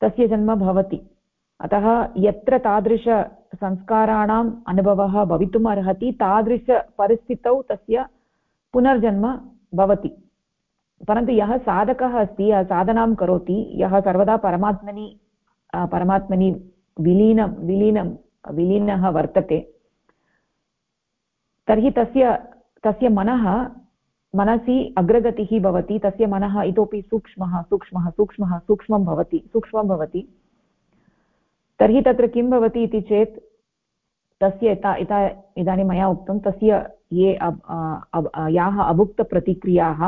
तस्य जन्म भवति। अतः यत्र तादृशसंस्काराणाम् अनुभवः भवितुम् अर्हति तादृशपरिस्थितौ तस्य पुनर्जन्म भवति। परन्तु यः साधकः अस्ति साधनां करोति, यः सर्वदा परमात्मनि परमात्मनि विलीनं विलीनं, विलीनः वर्तते, तर्हि तस्य तस्य मनः मनसि अग्रगतिः भवति, तस्य मनः इतोपि सूक्ष्मः सूक्ष्मः सूक्ष्मः, सूक्ष्मं भवति सूक्ष्मं भवति। तर्हि तत्र किं भवति इति चेत्, तस्य यथा यथा इदानीं मया उक्तं, तस्य ये याः अभुक्तप्रतिक्रियाः,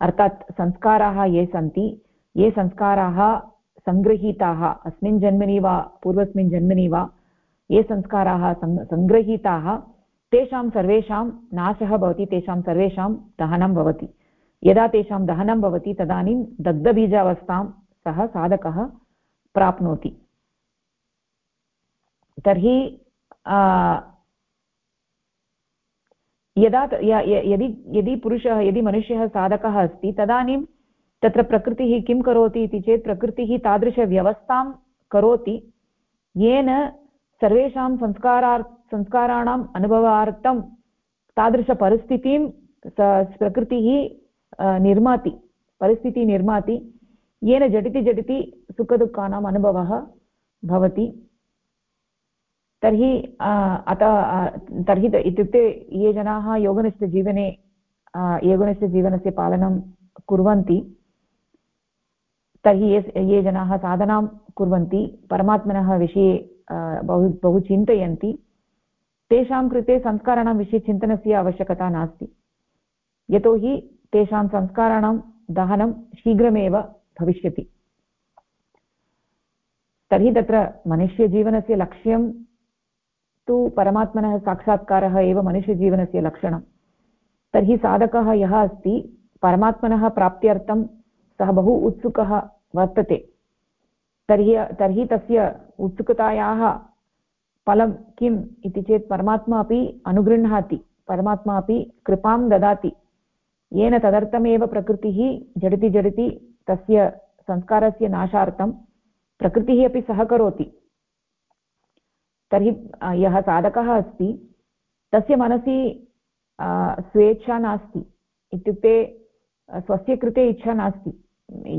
अर्थात् संस्काराः ये सन्ति, ये संस्काराः सङ्गृहीताः अस्मिन् जन्मनि वा, पूर्वस्मिन् जन्मनि वा, ये संस्काराः सङ्गृहीताः तेषां सर्वेषां नाशः भवति, तेषां सर्वेषां दहनं भवति। यदा तेषां दहनं भवति, तदानीं दग्धबीजावस्थां सः साधकः प्राप्नोति। तर्हि यदा यदि यदि पुरुषः, यदि मनुष्यः साधकः अस्ति, तदानीं तत्र प्रकृतिः किं करोति इति चेत् प्रकृतिः तादृशव्यवस्थां करोति। येन सर्वेषां संस्कारार् संस्काराणाम् अनुभवार्थं तादृशपरिस्थितिं प्रकृतिः निर्माति, परिस्थितिः निर्माति, येन झटिति झटिति सुखदुःखानाम् अनुभवः भवति। तर्हि अतः तर्हि इत्युक्ते ये जनाः योगनिष्ठजीवने योगनिष्ठजीवनस्य पालनं कुर्वन्ति, तर्हि ये ये जनाः साधनां कुर्वन्ति, परमात्मनः विषये बहु बहु चिन्तयन्ति। तेषां कृते संस्काराणां विषये चिन्तनस्य आवश्यकता नास्ति। यतोहि तेषां संस्काराणां दहनं शीघ्रमेव भविष्यति। तर्हि तत्र मनुष्यजीवनस्य लक्ष्यं तु परमात्मनः साक्षात्कारः एव मनुष्यजीवनस्य लक्षणं। तर्हि साधकः यः अस्ति, परमात्मनः प्राप्त्यर्थं सः बहु उत्सुकः वर्तते। तर्हि तर्हि तस्य उत्सुकतायाः फलं किम् इति चेत् परमात्मा अपि अनुगृह्णाति, परमात्मा अपि कृपां ददाति। येन तदर्थमेव प्रकृतिः झटिति झटिति तस्य संस्कारस्य नाशार्थं प्रकृतिः अपि सहकरोति। तर्हि यः साधकः अस्ति, तस्य मनसि स्वेच्छा नास्ति। इत्युक्ते स्वस्य कृते इच्छा नास्ति।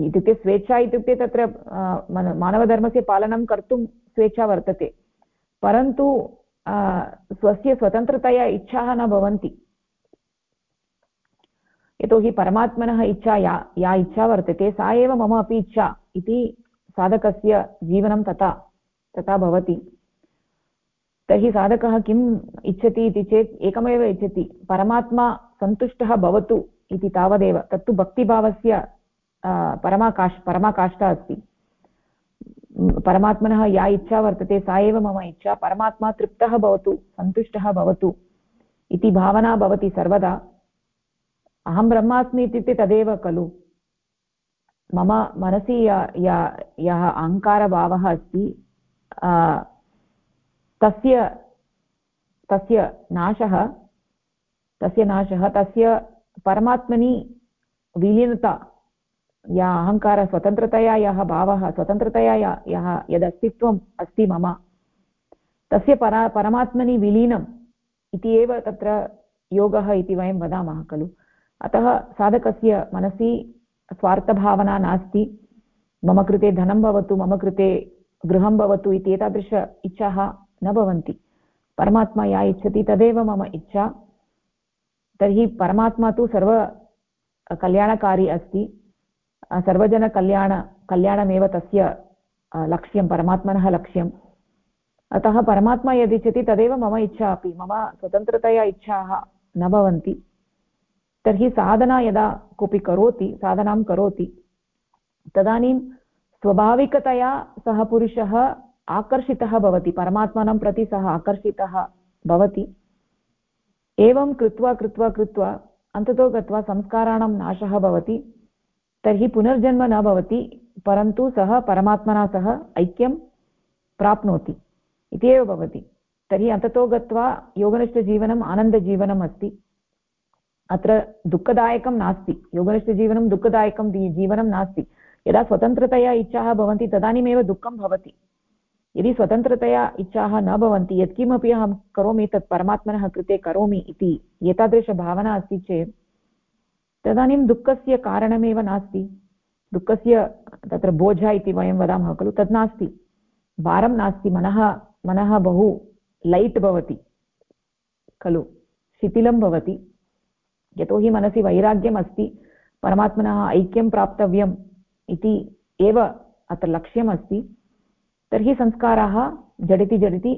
इत्युक्ते स्वेच्छा इत्युक्ते तत्र मानवधर्मस्य पालनं कर्तुं स्वेच्छा वर्तते। परन्तु स्वस्य स्वतन्त्रतया इच्छाः न भवन्ति। यतोहि परमात्मनः इच्छा या या इच्छा वर्तते, सा एव मम अपि इच्छा इति साधकस्य जीवनं तथा तथा भवति। तर्हि साधकः किम् इच्छति इति चेत्, एकमेव इच्छति, परमात्मा सन्तुष्टः भवतु इति तावदेव। तत्तु भक्तिभावस्य परमाकाश परमाकाष्ठा अस्ति। परमात्मनः या इच्छा वर्तते सा एव मम इच्छा परमात्मा तृप्तः भवतु सन्तुष्टः भवतु इति भावना भवति सर्वदा अहं ब्रह्मास्मि इत्युक्ते तदेव खलु मम मनसि या यः अहङ्कारभावः अस्ति तस्य तस्य नाशः तस्य नाशः तस्य परमात्मनि विलीनता या अहङ्कार स्वतन्त्रतया यः भावः, स्वतन्त्रतया यः यदस्तित्वम् अस्ति मम, तस्य परा, परमात्मनि विलीनम् इति एव तत्र योगः इति वयं वदामः खलु। अतः साधकस्य मनसि स्वार्थभावना नास्ति। मम कृते धनं भवतु, मम कृते गृहं भवतु इति एतादृश इच्छाः न भवन्ति। परमात्मा या इच्छति तदेव मम इच्छा। तर्हि परमात्मा तु सर्व कल्याणकारी अस्ति। सर्वजनकल्याण कल्याणमेव तस्य लक्ष्यं परमात्मनः लक्ष्यम् अतः परमात्मा यदिच्छति तदेव मम इच्छा अपि मम स्वतन्त्रतया इच्छाः न भवन्ति तर्हि साधना यदा कोऽपि करोति साधनां करोति तदानीं स्वाभाविकतया सः पुरुषः आकर्षितः भवति परमात्मानं प्रति सः आकर्षितः भवति एवं कृत्वा कृत्वा कृत्वा अन्ततो गत्वा संस्काराणां नाशः भवति तर्हि पुनर्जन्म न भवति, परन्तु सः परमात्मना सह ऐक्यं प्राप्नोति इति एव भवति। तर्हि अन्ततो गत्वा योगनिष्ठजीवनम् आनन्दजीवनम् अस्ति। अत्र दुःखदायकं नास्ति। योगनिष्ठजीवनं दुःखदायकं जीवनं नास्ति। यदा स्वतन्त्रतया इच्छाः भवन्ति, तदानीमेव दुःखं भवति। यदि स्वतन्त्रतया इच्छाः न भवन्ति, यत्किमपि अहं करोमि, तत् परमात्मनः कृते करोमि इति एतादृशभावना अस्ति चेत् तदानीं दुःखस्य कारणमेव नास्ति। दुःखस्य तत्र बोझ इति वयं वदामः खलु तत् नास्ति। भारं नास्ति, मनः मनः बहु लैट् भवति खलु, शिथिलं भवति। यतोहि मनसि वैराग्यम् अस्ति, परमात्मनः ऐक्यं प्राप्तव्यम् इति एव अत्र लक्ष्यमस्ति तर्हि संस्काराः झटिति झटिति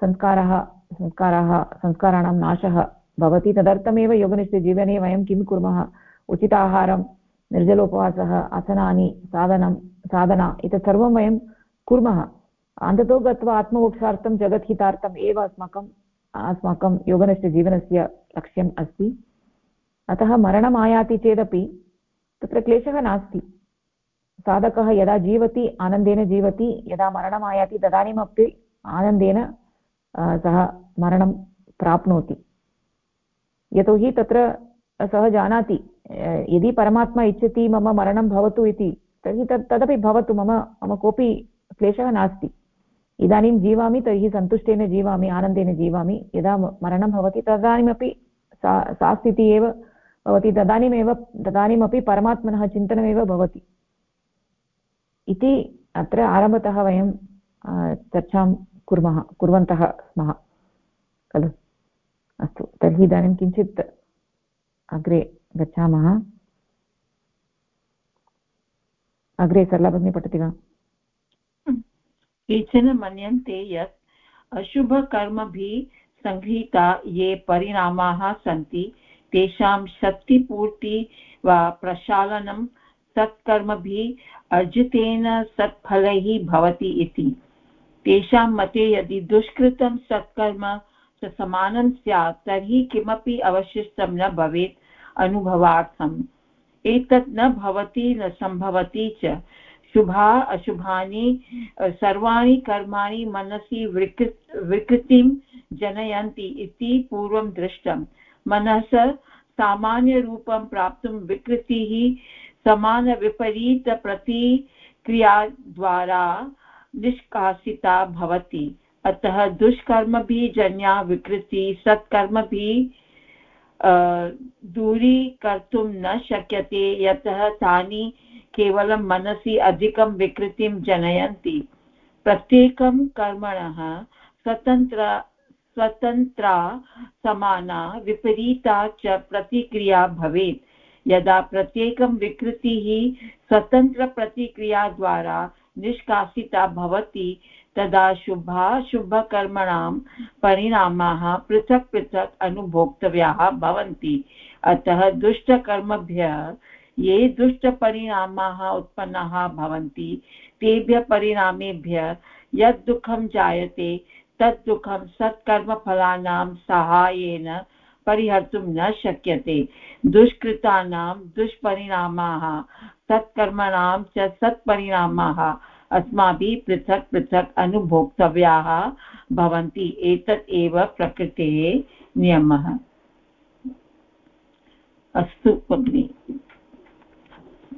संस्काराः संस्काराः, संस्काराणां नाशः भवति तदर्थमेव योगनिष्ठजीवने वयं किं कुर्मः? उचिताहारं, निर्जलोपवासः, आसनानि, साधनं, साधना, एतत् सर्वं वयं कुर्मः। अन्ततो गत्वा आत्ममोक्षार्थं जगद्हितार्थम् एव अस्माकम् अस्माकं योगनिष्ठजीवनस्य लक्ष्यम् अस्ति। अतः मरणम् आयाति चेदपि तत्र क्लेशः नास्ति। साधकः यदा जीवति, आनन्देन जीवति, यदा मरणम् आयाति तदानीमपि आनन्देन सः मरणं प्राप्नोति। यतोहि तत्र सः जानाति यदि परमात्मा इच्छति मम मरणं भवतु इति, तर्हि तत्, तदपि भवतु, मम मम कोऽपि क्लेशः नास्ति। इदानीं जीवामि, तर्हि सन्तुष्टेन जीवामि, आनन्देन जीवामि, यदा मरणं भवति तदानीमपि सा सा स्थितिः एव भवति, तदानीमेव, तदानीमपि परमात्मनः चिन्तनमेव भवति। इति अत्र आरम्भतः वयं चर्चां कुर्मः, कुर्वन्तः स्मः। खलु। अस्तु, तर्हि इदानीं किञ्चित् अग्रे गच्छामः। अग्रे सरला भगिनी पठति वा? केचन मन्यन्ते यत् अशुभकर्मभिः सङ्गृहीता ये परिणामाः सन्ति, तेषां शक्तिपूर्ति वा प्रक्षालनं सत्कर्मभिः अर्जितेन सत्फलैः भवति इति। तेषां मते यदि दुष्कृतं सत्कर्म च समानं स्यात्, तर्हि किमपि अवशिष्टं न भवेत् अनुभवार्थम्। एतत् न भवति, न सम्भवति च। शुभा, अशुभानि सर्वाणि कर्माणि मनसि विकृ, विकृतिं जनयन्ति इति पूर्वं दृष्टं मनस सामान्यरूपं प्राप्तुं विकृतिः समानविपरीतप्रतिक्रियाद्वारा निष्कासिता भवति। अतः दुष्कर्मभिः जन्या विकृतिः सत्कर्मभिः दूरीकर्तुं न शक्यते, यतः तानि केवलं मनसि अधिकं विकृतिं जनयन्ति। प्रत्येकं कर्मणः स्वतन्त्र, स्वतन्त्रा समाना विपरीता च प्रतिक्रिया भवेत्। यदा प्रत्येकं विकृतिः स्वतन्त्रप्रतिक्रियाद्वारा निष्कासिता भवति तदा शुभाशुभकर्मणां परिणामाः पृथक् पृथक् अनुभोक्तव्याः भवन्ति। अतः दुष्टकर्मभ्यः ये दुष्टपरिणामाः उत्पन्नाः भवन्ति, तेभ्यः परिणामेभ्यः यत् दुःखं जायते तत् दुःखं सत्कर्मफलानां साहाय्येन परिहर्तुं न शक्यते। दुष्कृतानां दुष्परिणामाः, सत्कर्मणां च सत्परिणामाः अस्माभिः पृथक् पृथक् अनुभोक्तव्याः भवन्ति। एतत् एव प्रकृतेः नियमः। अस्तु भगिनि।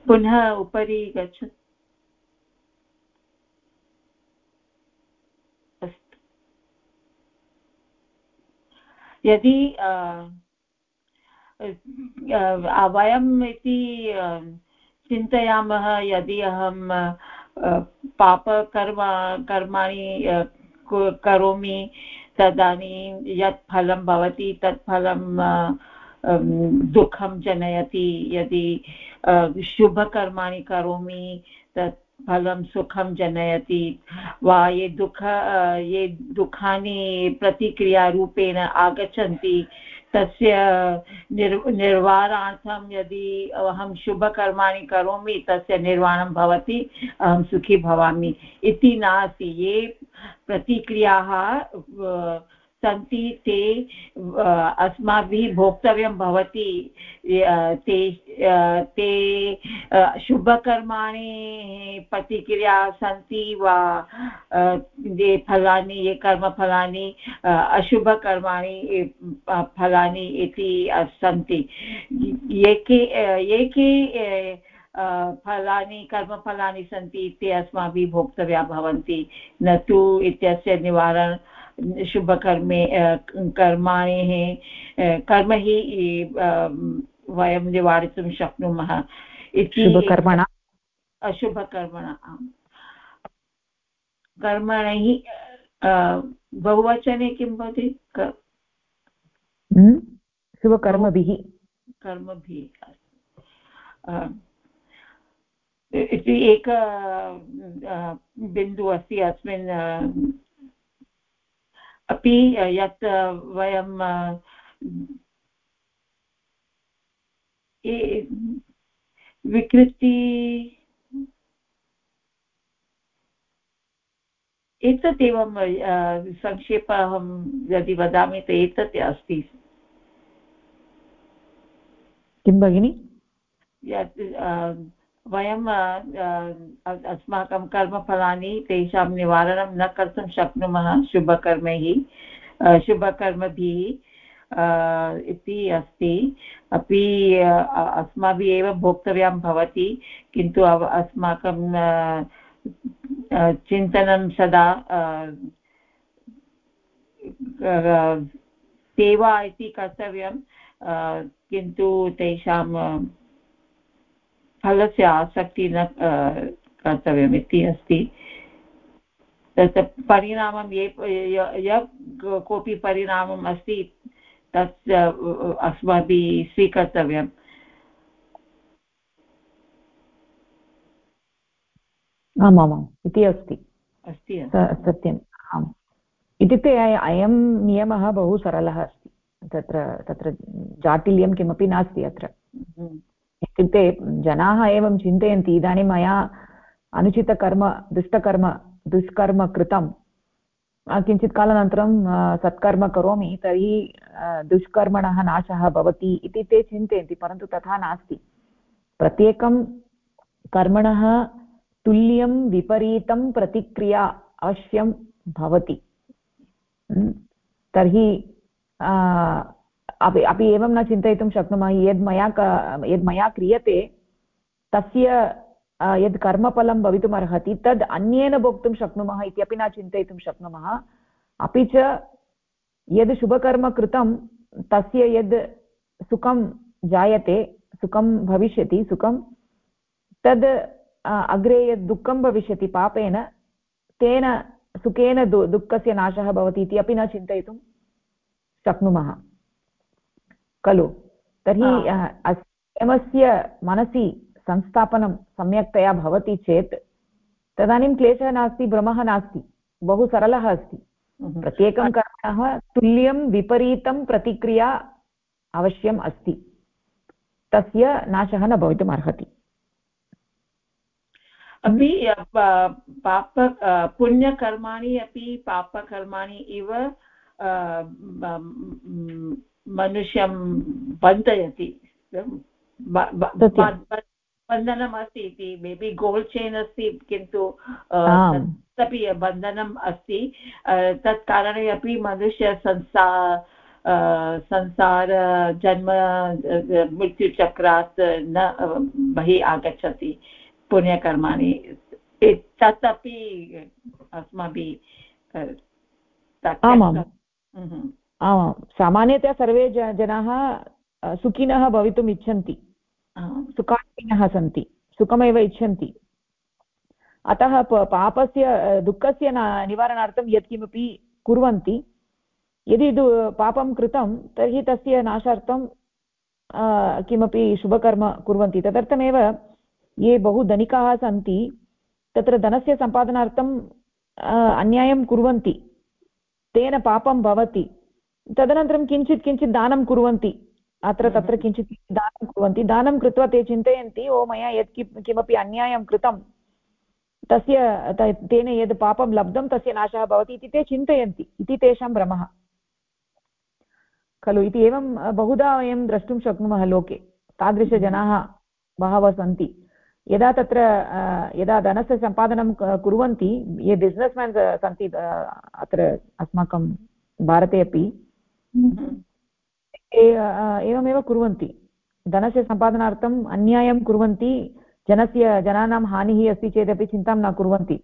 पुनः उपरि गच्छ। अस्तु। यदि वयम् इति चिन्तयामः, यदि अहं पापकर्म, कर्माणि करोमि, तदानीं यत् फलं भवति तत् फलं दुःखं जनयति। यदि शुभकर्माणि करोमि तत् फलं सुखं जनयति। वा, ये दुःख ये दुःखानि प्रतिक्रियारूपेण आगच्छन्ति तस्य निर्, निर्वाणार्थं यदि अहं शुभकर्माणि करोमि, तस्य निर्वाणं भवति, अहं सुखी भवामि। इति नास्ति। ये प्रतिक्रियाः सन्ति ते अस्माभिः भोक्तव्यं भवति ते ते शुभकर्माणि प्रतिक्रिया सन्ति वा ये फलानि, ये कर्मफलानि अशुभकर्माणि फलानि इति सन्ति। ये के ये के फलानि, कर्मफलानि सन्ति ते अस्माभिः भोक्तव्या भवन्ति। न तु इत्यस्य निवारण शुभकर्मे कर्माणि कर्म हि वयं निवारितुं शक्नुमः इति शुभकर्मणा? अशुभकर्मणा कर्मणैः बहुवचने किं भवति? शुभकर्मभिः। कर्मभिः इति एक बिन्दुः अस्ति अस्मिन् अपि यत् वयं विकृति एतत् एवं संक्षेप अहं यदि वदामि त एतत् अस्ति। किं भगिनि? वयं अस्माकं कर्मफलानि तेषां निवारणं न कर्तुं शक्नुमः शुभकर्मैः शुभकर्मभिः इति अस्ति। अपि अस्माभिः एव भोक्तव्यं भवति, किन्तु अस्माकं चिन्तनं सदा सेवा इति कर्तव्यं किन्तु तेषां फलस्य आसक्ति न कर्तव्यम् इति अस्ति। तत् परिणामं ये यः कोऽपि परिणामम् अस्ति तत् अस्माभिः स्वीकर्तव्यम्। आमामाम् इति अस्ति। अस्ति सत्यम् आम्। इत्युक्ते अयं नियमः बहु सरलः अस्ति। तत्र तत्र जाटिल्यं किमपि नास्ति अत्र। हम्म। इत्युक्ते जनाः एवं चिन्तयन्ति, इदानीं मया अनुचितकर्म, दुष्टकर्म, दुष्कर्म कृतं। किञ्चित् कालानन्तरं सत्कर्म करोमि, तर्हि दुष्कर्मणः नाशः भवति इति ते चिन्तयन्ति, परन्तु तथा नास्ति। प्रत्येकं कर्मणः तुल्यं, विपरीतं प्रतिक्रिया अवश्यं भवति। तर्हि अपि अपि एवं न चिन्तयितुं शक्नुमः। यद् मया यद् मया क्रियते, तस्य यद् कर्मफलं भवितुमर्हति, तद् अन्येन भोक्तुं शक्नुमः इत्यपि न चिन्तयितुं शक्नुमः। अपि च, यद् शुभकर्म कृतं, तस्य यद् सुखं जायते, सुखं भविष्यति, सुखं, तद् अग्रे यद् दुःखं भविष्यति पापेन, तेन सुखेन दु, दुःखस्य नाशः भवति इति अपि न चिन्तयितुं शक्नुमः। खलु। तर्हि नियमस्य मनसि संस्थापनं सम्यक्तया भवति चेत् तदानीं क्लेशः नास्ति भ्रमः नास्ति बहु सरलः अस्ति। प्रत्येकं कर्मणः तुल्यं विपरीतं प्रतिक्रिया अवश्यम् अस्ति। तस्य नाशः न भवितुम् अर्हति। अपि पाप पुण्यकर्माणि अपि पापकर्माणि इव मनुष्यं बन्धयति बन्धनम् अस्ति इति। मे बि गोल्ड् चेन् अस्ति किन्तु तदपि बन्धनम् अस्ति। तत् कारणे अपि मनुष्य संसा संसार जन्म मृत्युचक्रात् न बहिः आगच्छति पुण्यकर्माणि। तत् अपि अस्माभिः आमाम्। सामान्यतया सर्वे जनाः सुखिनः भवितुम् इच्छन्ति। सुखात्मिनः सन्ति। सुखमेव इच्छन्ति। अतः पापस्य दुःखस्य निवारणार्थं यत्किमपि कुर्वन्ति। यदि पापं कृतं तर्हि तस्य नाशार्थं किमपि शुभकर्म कुर्वन्ति। तदर्थमेव ये बहु धनिकाः सन्ति तत्र धनस्य सम्पादनार्थम् अन्यायं कुर्वन्ति। तेन पापं भवति। तदनन्तरं किञ्चित् किञ्चित् दानं कुर्वन्ति। अत्र तत्र किञ्चित् दानं कुर्वन्ति। दानं कृत्वा ते चिन्तयन्ति ओ मया यत् किमपि अन्यायं कृतं तस्य तेन यद् पापं लब्धं तस्य नाशः भवति इति ते चिन्तयन्ति। इति तेषां भ्रमः। खलु इति एवं बहुधा वयं द्रष्टुं शक्नुमः लोके। तादृशजनाः बहवः सन्ति। यदा तत्र यदा धनस्य सम्पादनं कुर्वन्ति ये बिस्नेस् मेन् सन्ति अत्र अस्माकं भारते अपि एवमेव कुर्वन्ति धनस्य सम्पादनार्थम् अन्यायं कुर्वन्ति जनस्य जनानां हानिः अस्ति चेदपि चिन्तां न कुर्वन्ति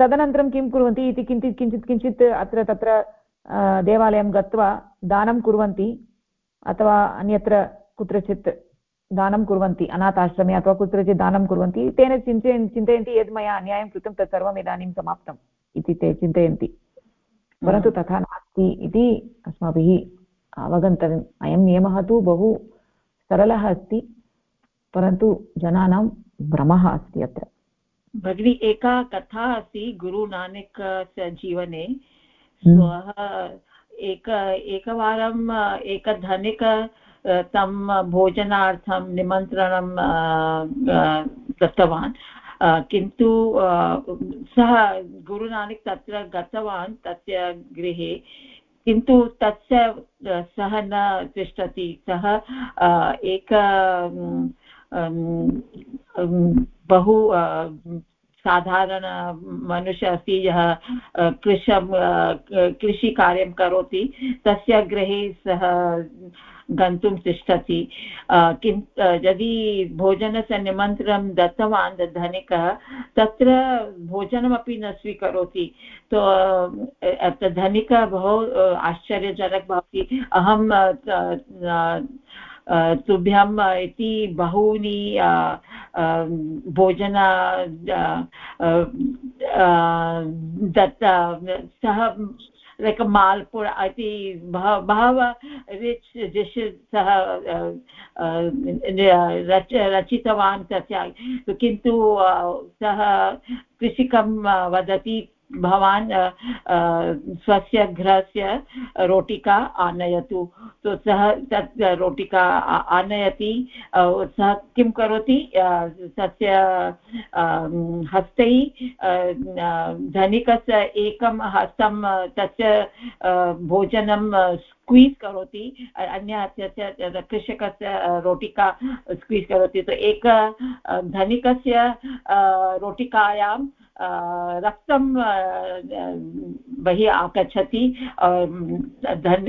तदनन्तरं किं कुर्वन्ति इति किञ्चित् किञ्चित् किञ्चित् अत्र तत्र देवालयं गत्वा दानं कुर्वन्ति अथवा अन्यत्र कुत्रचित् दानं कुर्वन्ति अनाथाश्रमे अथवा कुत्रचित् दानं कुर्वन्ति तेन चिन्तयन्, चिन्तयन्ति यद् मया अन्यायं कृतं तत् सर्वम् इदानीं समाप्तम् इति ते चिन्तयन्ति। परन्तु तथा नास्ति इति अस्माभिः अवगन्तव्यम् अयं नियमः तु बहु सरलः अस्ति परन्तु जनानां भ्रमः अस्ति अत्र। भगिनी एका कथा अस्ति गुरुनानकस्य जीवने। हम्म। सः एक एकवारम् एकधनिक तं भोजनार्थं निमन्त्रणं दत्तवान्। किन्तु सः गुरुनानक् तत्र गतवान् तस्य गृहे, किन्तु तस्य सः न तिष्ठति। सः एक बहु साधारण मनुष्य अस्ति, यः कृषं कृषिकार्यं करोति। तस्य गृहे सः गन्तुं तिष्ठति। किं यदि भोजनस्य निमन्त्रणं दत्तवान् धनिकः, तत्र भोजनमपि न स्वीकरोति। तो धनिकः बहु आश्चर्यजनक भवति। अहं तुभ्यम् इति बहूनि भोजन दत्त, सः लैक् माल्पुर इति बहवः रिच् डिशस् सः रच रचितवान् तस्य किन्तु सः कृषिकं वदति भवान् स्वस्य गृहस्य रोटिका आनयतु। तो सः तत् रोटिका आनयति सः किं करोति तस्य हस्तैः धनिकस्य एकं हस्तं, तस्य भोजनं स्क्वीस् करोति अन्य कृषकस्य रोटिका स्क्वीस् करोति। तो एक धनिकस्य रोटिकायां रक्तं बहिः आगच्छति। धन्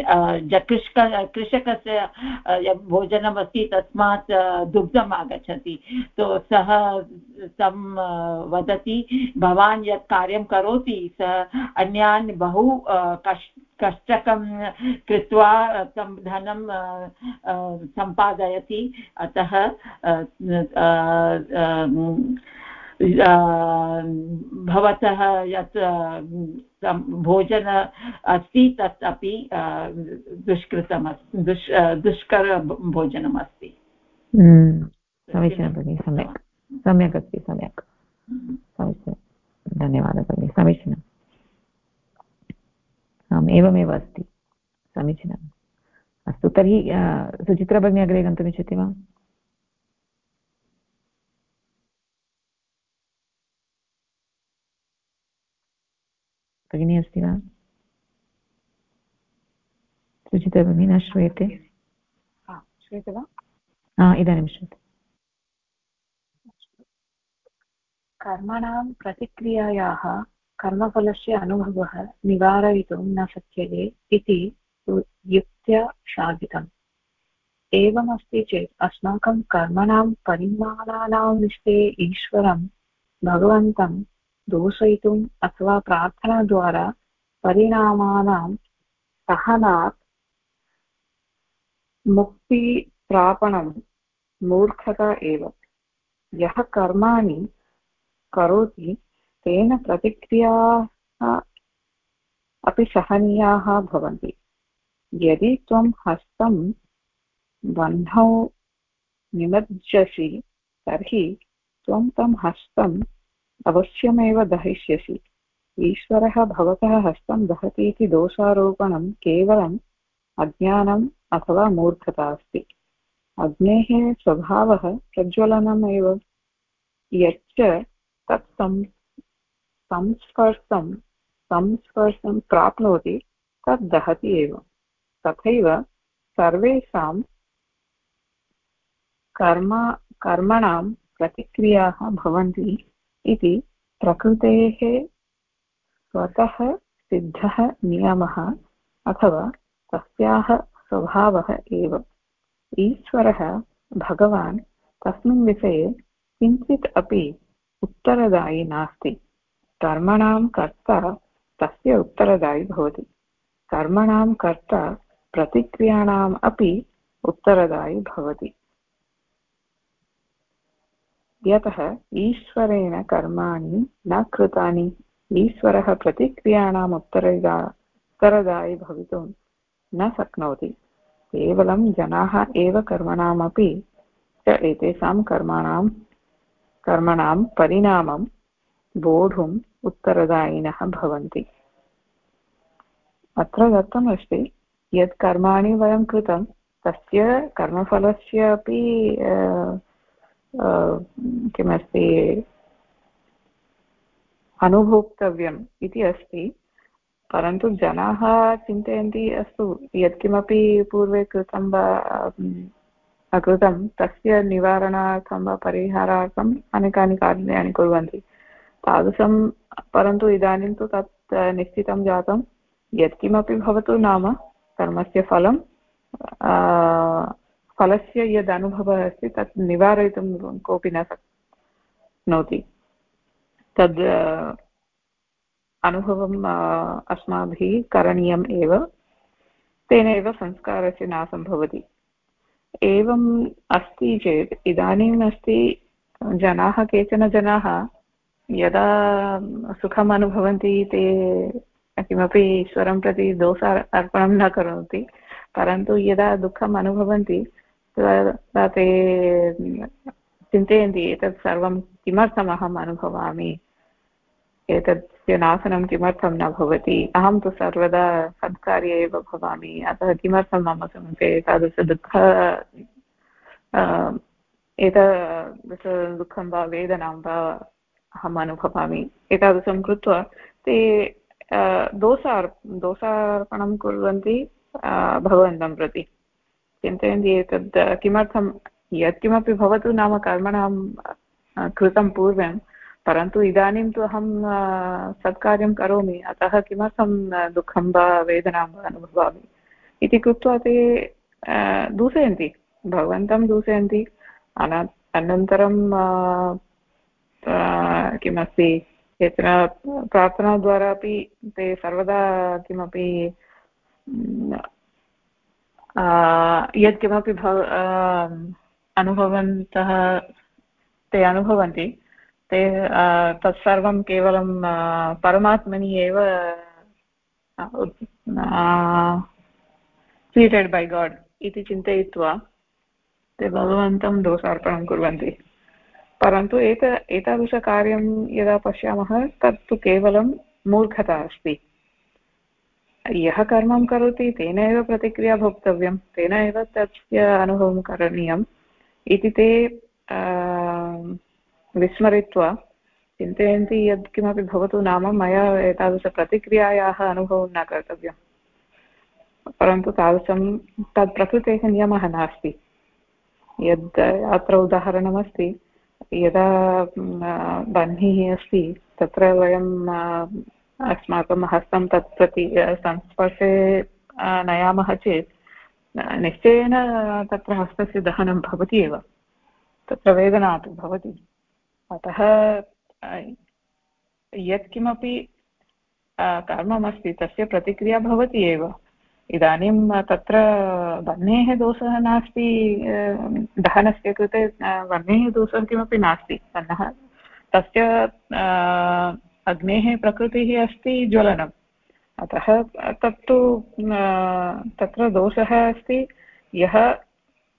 कृषक कृषकस्य भोजनमस्ति तस्मात् दुग्धम् आगच्छति। तो सः तं वदति, भवान् यत् कार्यं करोति, सः अन्यान् बहु कष्ट कष्टकं कृत्वा तं धनं सम्पादयति। अतः भवतः यत् भोजन अस्ति तत् अपि दुष्कृतम् दुष् दुष्करभोजनम् अस्ति हम्म, समीचीनं भगिनि सम्यक्। सम्यक् अस्ति सम्यक्। समीचीनं। धन्यवादः भगिनि समीचीनम् आम् एवमेव अस्ति। समीचीनम्। अस्तु तर्हि सुचित्रा भगिनी अग्रे गन्तुमिच्छति वा? भगिनी अस्ति वा सुचिता भगिनी न श्रूयते श्रूयते वा हा इदानीं श्रूयते कर्मणां प्रतिक्रियायाः कर्मफलस्य अनुभवः निवारयितुं न शक्यते इति युक्त्या साधितम् एवमस्ति चेत् अस्माकं कर्मणां परिमाणानां विषये ईश्वरं भगवन्तं दोषयितुम् अथवा प्रार्थनाद्वारा परिणामानां सहनात् मुक्तिप्रापणं मूर्खता एव। यः कर्माणि करोति, तेन प्रतिक्रियाः अपि सहनीयाः भवन्ति। यदि त्वं हस्तं बन्धौ निमज्जसि, तर्हि त्वं तं हस्तं अवश्यमेव दहिष्यसि। ईश्वरः भवतः हस्तं दहति इति दोषारोपणं केवलम् अज्ञानम् अथवा मूर्खता अस्ति। अग्नेः स्वभावः प्रज्वलनम् एव यच्च तत् संस्पर्शं संस्पर्शं प्राप्नोति तत् दहति एव। तथैव सर्वेषां कर्म, कर्मणां प्रतिक्रियाः भवन्ति। इति प्रकृतेः स्वतः सिद्धः नियमः अथवा तस्याः स्वभावः एव। ईश्वरः भगवान् तस्मिन् विषये किञ्चित् अपि उत्तरदायी नास्ति। कर्मणां कर्ता तस्य उत्तरदायी भवति। कर्मणां कर्ता प्रतिक्रियाणाम् अपि उत्तरदायी भवति। यतः ईश्वरेण कर्माणि न कृतानि। ईश्वरः प्रतिक्रियाणाम् उत्तरदा, उत्तरदायी भवितुं न शक्नोति। केवलं जनाः एव कर्मणामपि च एतेषां कर्माणां, कर्मणां परिणामं बोढुम् उत्तरदायिनः भवन्ति। अत्र दत्तमस्ति, यत् कर्माणि वयं कृतं, तस्य कर्मफलस्य अपि किमस्ति, अनुभोक्तव्यम् इति अस्ति, परन्तु जनाः चिन्तयन्ति अस्तु, यत्किमपि पूर्वे कृतं वा अकृतं, तस्य निवारणार्थं वा परिहारार्थम् अनेकानि कार्याणि कुर्वन्ति। तादृशं, परन्तु इदानीं तु तत् निश्चितं जातं, यत्किमपि भवतु नाम, कर्मस्य फलं फलस्य यद् अनुभवः अस्ति, तत् निवारयितुं कोऽपि न शक्नोति तद् अनुभवम् अस्माभिः करणीयम् एव। तेन एव संस्कारस्य नाशं भवति। एवम् अस्ति चेत्, इदानीम् अस्ति, जनाः, केचन जनाः, यदा सुखम् अनुभवन्ति, ते किमपि ईश्वरं प्रति दोष अर्पणं न करोति, परन्तु यदा दुःखम् अनुभवन्ति ते चिन्तयन्ति एतत् सर्वं किमर्थम् अहम् अनुभवामि? एतस्य नाशनं किमर्थं न भवति? अहं तु सर्वदा सत्कार्ये एव भवामि। अतः किमर्थं मम समीपे एतादृशदुःख एतादृश दुःखं वा, वेदनां वा अहम् अनुभवामि। एतादृशं कृत्वा ते दोषार्, दोषार्पणं कुर्वन्ति भगवन्तं प्रति। चिन्तयन्ति एतद् किमर्थं यत्किमपि भवतु नाम कर्मणां कृतं पूर्वं, परन्तु इदानीं तु अहं सत्कार्यं करोमि, अतः किमर्थं दुःखं वा, वेदनां वा अनुभवामि? इति कृत्वा ते दूषयन्ति, भगवन्तं दूषयन्ति अन अनन्तरं किमस्ति, केचन प्रार्थनाद्वारा अपि ते सर्वदा किमपि यत्किमपि भव अनुभवन्तः ते अनुभवन्ति, ते तत्सर्वं केवलं परमात्मनि एव ट्रीटेड् बै गाड् इति चिन्तयित्वा ते भगवन्तं दोषार्पणं कुर्वन्ति। परन्तु एत, एतादृशकार्यं यदा पश्यामः, तत्तु केवलं मूर्खता अस्ति। यः कर्मं करोति तेन एव प्रतिक्रिया भोक्तव्यं तेन एव तस्य अनुभवं करणीयम् इति ते विस्मरित्वा चिन्तयन्ति यत् किमपि भवतु नाम मया एतादृशप्रतिक्रियायाः अनुभवं न कर्तव्यम्। परन्तु तादृशं तत् प्रकृतेः नियमः नास्ति। यद् अत्र उदाहरणमस्ति, यदा बह्निः अस्ति, तत्र वयं अस्माकं हस्तं तत् प्रति संस्पर्शे नयामः चेत् निश्चयेन तत्र हस्तस्य दहनं भवति एव। तत्र वेदना तु भवति। अतः यत्किमपि कर्ममस्ति, तस्य प्रतिक्रिया भवति एव। इदानीं तत्र वर्णेः दोषः नास्ति दहनस्य कृते वर्णेः दोषः किमपि नास्ति। वर्णः तस्य अग्नेः प्रकृतिः अस्ति ज्वलनम्। अतः तत्तु तत्र दोषः अस्ति। यः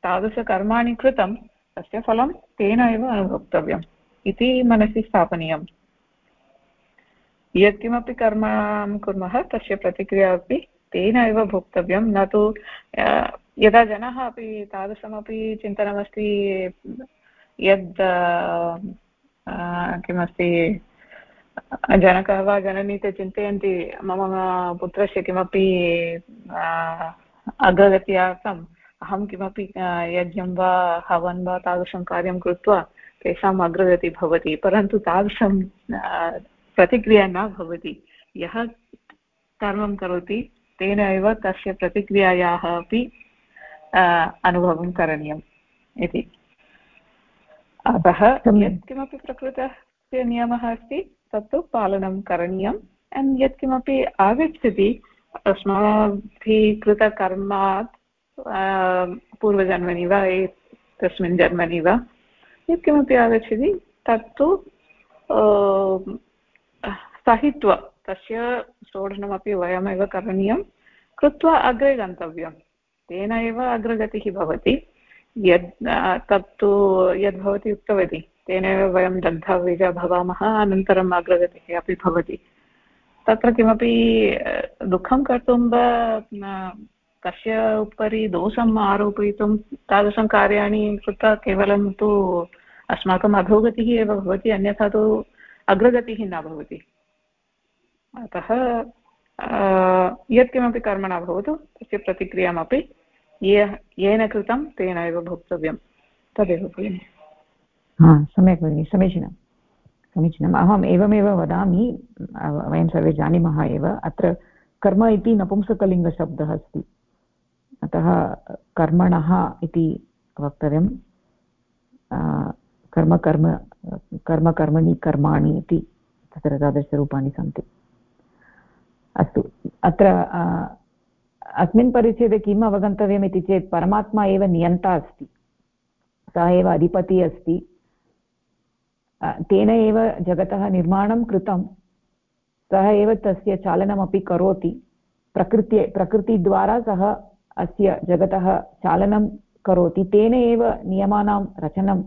तादृशकर्माणि कृतं, तस्य फलं तेन एव अनुभोक्तव्यम् इति मनसि स्थापनीयम्। यत्किमपि कर्म कुर्मः, तस्य प्रतिक्रिया अपि तेन एव भोक्तव्यं न तु यदा जनाः अपि तादृशमपि चिन्तनमस्ति, यद् किमस्ति जनकः वा जननी ते चिन्तयन्ति मम पुत्रस्य किमपि अग्रगत्यार्थम् अहं किमपि यज्ञं वा हवन् वा तादृशं कार्यं कृत्वा तेषाम् अग्रगति भवति परन्तु तादृशं प्रतिक्रिया न भवति। यः कर्मं करोति तेन एव तस्य प्रतिक्रियायाः अपि अनुभवं करणीयम् इति। अतः यत्किमपि प्रकृतस्य नियमः अस्ति तत्तु पालनं करणीयम्। एण्ड् यत्किमपि आगच्छति, अस्माभिः कृतकर्मात् पूर्वजन्मनि वा तस्मिन् जन्मनि वा यत्किमपि आगच्छति, तत्तु सहित्वा, तस्य शोधनमपि वयमेव करणीयं कृत्वा अग्रे गन्तव्यं तेन एव अग्रगतिः भवति। यद् तत्तु यद्भवती उक्तवती। तेनैव वयं दग्धबीजा भवामः, अनन्तरम् अग्रगतिः अपि भवति। तत्र किमपि दुःखं कर्तुं वा कस्य उपरि दोषम् आरोपयितुं तादृशं कार्याणि कृत्वा केवलं तु अस्माकम् अधोगतिः एव भवति, अन्यथा तु अग्रगतिः न भवति। अतः यत्किमपि कर्मणा भवतु, तस्य प्रतिक्रियामपि ये, येन कृतं तेन एव भोक्तव्यं। तदेव भगिनि हा, सम्यक् भगिनि, समीचीनं, समीचीनम्। अहम् एवमेव वदामि, वयं सर्वे जानीमः एव, अत्र कर्म इति नपुंसकलिङ्गशब्दः अस्ति। अतः कर्मणः इति वक्तव्यं। कर्म कर्म कर्म, कर्मणि, कर्माणि इति तत्र तादृशरूपाणि सन्ति। अस्तु, अत्र अस्मिन् परिच्छेदे किम् अवगन्तव्यम् इति चेत्, परमात्मा एव नियन्ता अस्ति। सः एव अधिपतिः अस्ति। तेन एव जगतः निर्माणं कृतं, सः एव तस्य चालनमपि करोति। प्रकृति प्रकृतिद्वारा सः अस्य जगतः चालनं करोति। तेन एव नियमानां रचनं,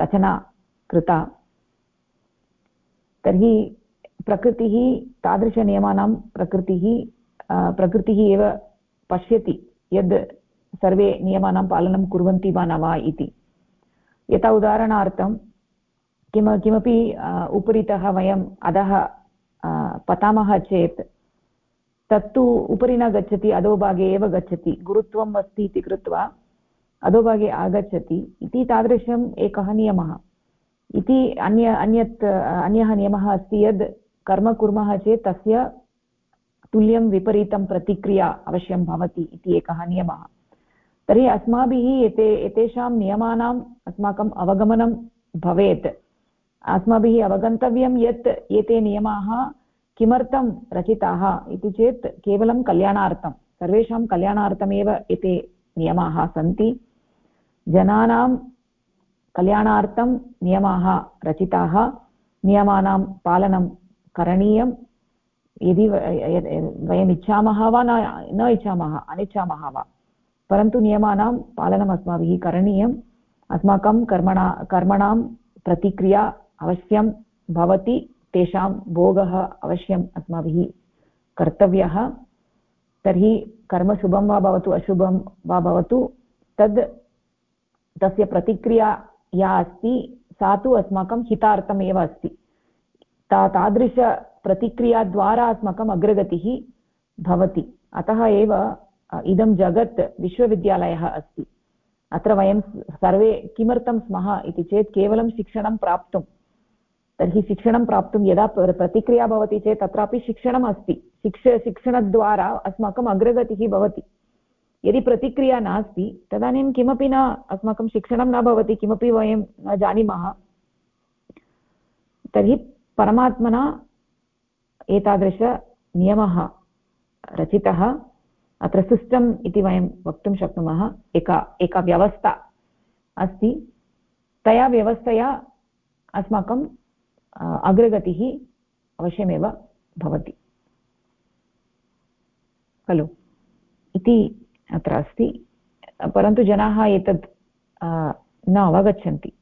रचना कृता। तर्हि प्रकृतिः, तादृशनियमानां प्रकृतिः प्रकृतिः एव पश्यति यद् सर्वे नियमानां पालनं कुर्वन्ति वा न वा इति। यथा उदाहरणार्थं किम, किमपि उपरितः वयम् अधः पतामः चेत् तत्तु उपरि न गच्छति, अधोभागे एव गच्छति। गुरुत्वम् अस्ति इति कृत्वा अधोभागे आगच्छति इति तादृशम् एकः नियमः। इति अन्य, अन्यत्, अन्यः नियमः अस्ति यद् कर्म कुर्मः चेत् तस्य तुल्यं विपरीतं प्रतिक्रिया अवश्यं भवति इति एकः नियमः। तर्हि अस्माभिः एते, एतेषां नियमानाम् अस्माकम् अवगमनं भवेत्। अस्माभिः अवगन्तव्यं यत् एते नियमाः किमर्थं रचिताः इति चेत् केवलं कल्याणार्थं, सर्वेषां कल्याणार्थमेव एते नियमाः सन्ति। जनानां कल्याणार्थं नियमाः रचिताः, नियमानां पालनं करणीयं। यदि वयम् इच्छामः वा न इच्छामः, अनिच्छामः वा, परन्तु नियमानां पालनम् अस्माभिः करणीयम्। अस्माकं कर्मणा, कर्मणां प्रतिक्रिया अवश्यं भवति, तेषां भोगः अवश्यम् अस्माभिः कर्तव्यः। तर्हि कर्म शुभं वा भवतु, अशुभं वा भवतु, तद् तस्य प्रतिक्रिया या अस्ति, सा तु अस्माकं हितार्थमेव अस्ति। ता तादृशप्रतिक्रियाद्वारा अस्माकम् अग्रगतिः भवति। अतः एव इदं जगत् विश्वविद्यालयः अस्ति। अत्र वयं सर्वे किमर्थं स्मः इति चेत् केवलं शिक्षणं प्राप्तुं तर्हि शिक्षणं प्राप्तुं यदा प्रतिक्रिया भवति चेत् तत्रापि शिक्षणम् अस्ति शिक्ष, शिक्षणद्वारा अस्माकम् अग्रगतिः भवति। यदि प्रतिक्रिया नास्ति, तदानीं किमपि न, अस्माकं शिक्षणं न भवति, किमपि वयं न जानीमः। तर्हि परमात्मना एतादृशनियमः रचितः। अत्र सिस्टम् इति वयं वक्तुं शक्नुमः। एका एका व्यवस्था अस्ति। तया व्यवस्थया अस्माकं अग्रगतिः अवश्यमेव भवति। खलु? इति अत्र अस्ति। परन्तु जनाः एतत् न अवगच्छन्ति।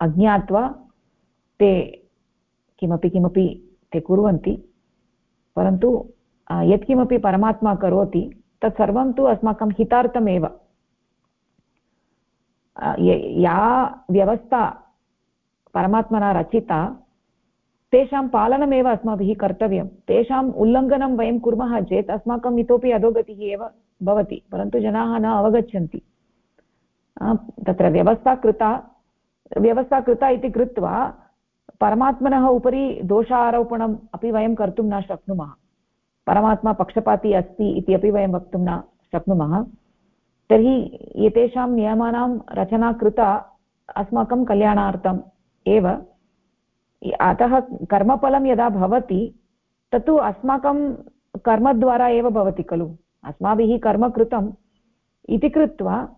अज्ञात्वा ते किमपि किमपि ते कुर्वन्ति। परन्तु यत्किमपि परमात्मा करोति, तत्सर्वं तु अस्माकं हितार्थमेव। या व्यवस्था परमात्मना रचिता, तेषां पालनमेव अस्माभिः कर्तव्यं। तेषाम् उल्लङ्घनं वयं कुर्मः चेत् अस्माकम् इतोपि अधोगतिः एव भवति, परन्तु जनाः न अवगच्छन्ति। तत्र व्यवस्था कृता व्यवस्था कृता इति कृत्वा परमात्मनः उपरि दोषारोपणम् अपि वयं कर्तुं न शक्नुमः। परमात्मा पक्षपाती अस्ति इति अपि वयं वक्तुं न शक्नुमः। तर्हि एतेषां नियमानां रचना कृता अस्माकं कल्याणार्थम् एव अतः कर्मफलं यदा भवति, तत्तु अस्माकं कर्मद्वारा एव भवति खलु। अस्माभिः कर्म कृतम् इति कृत्वा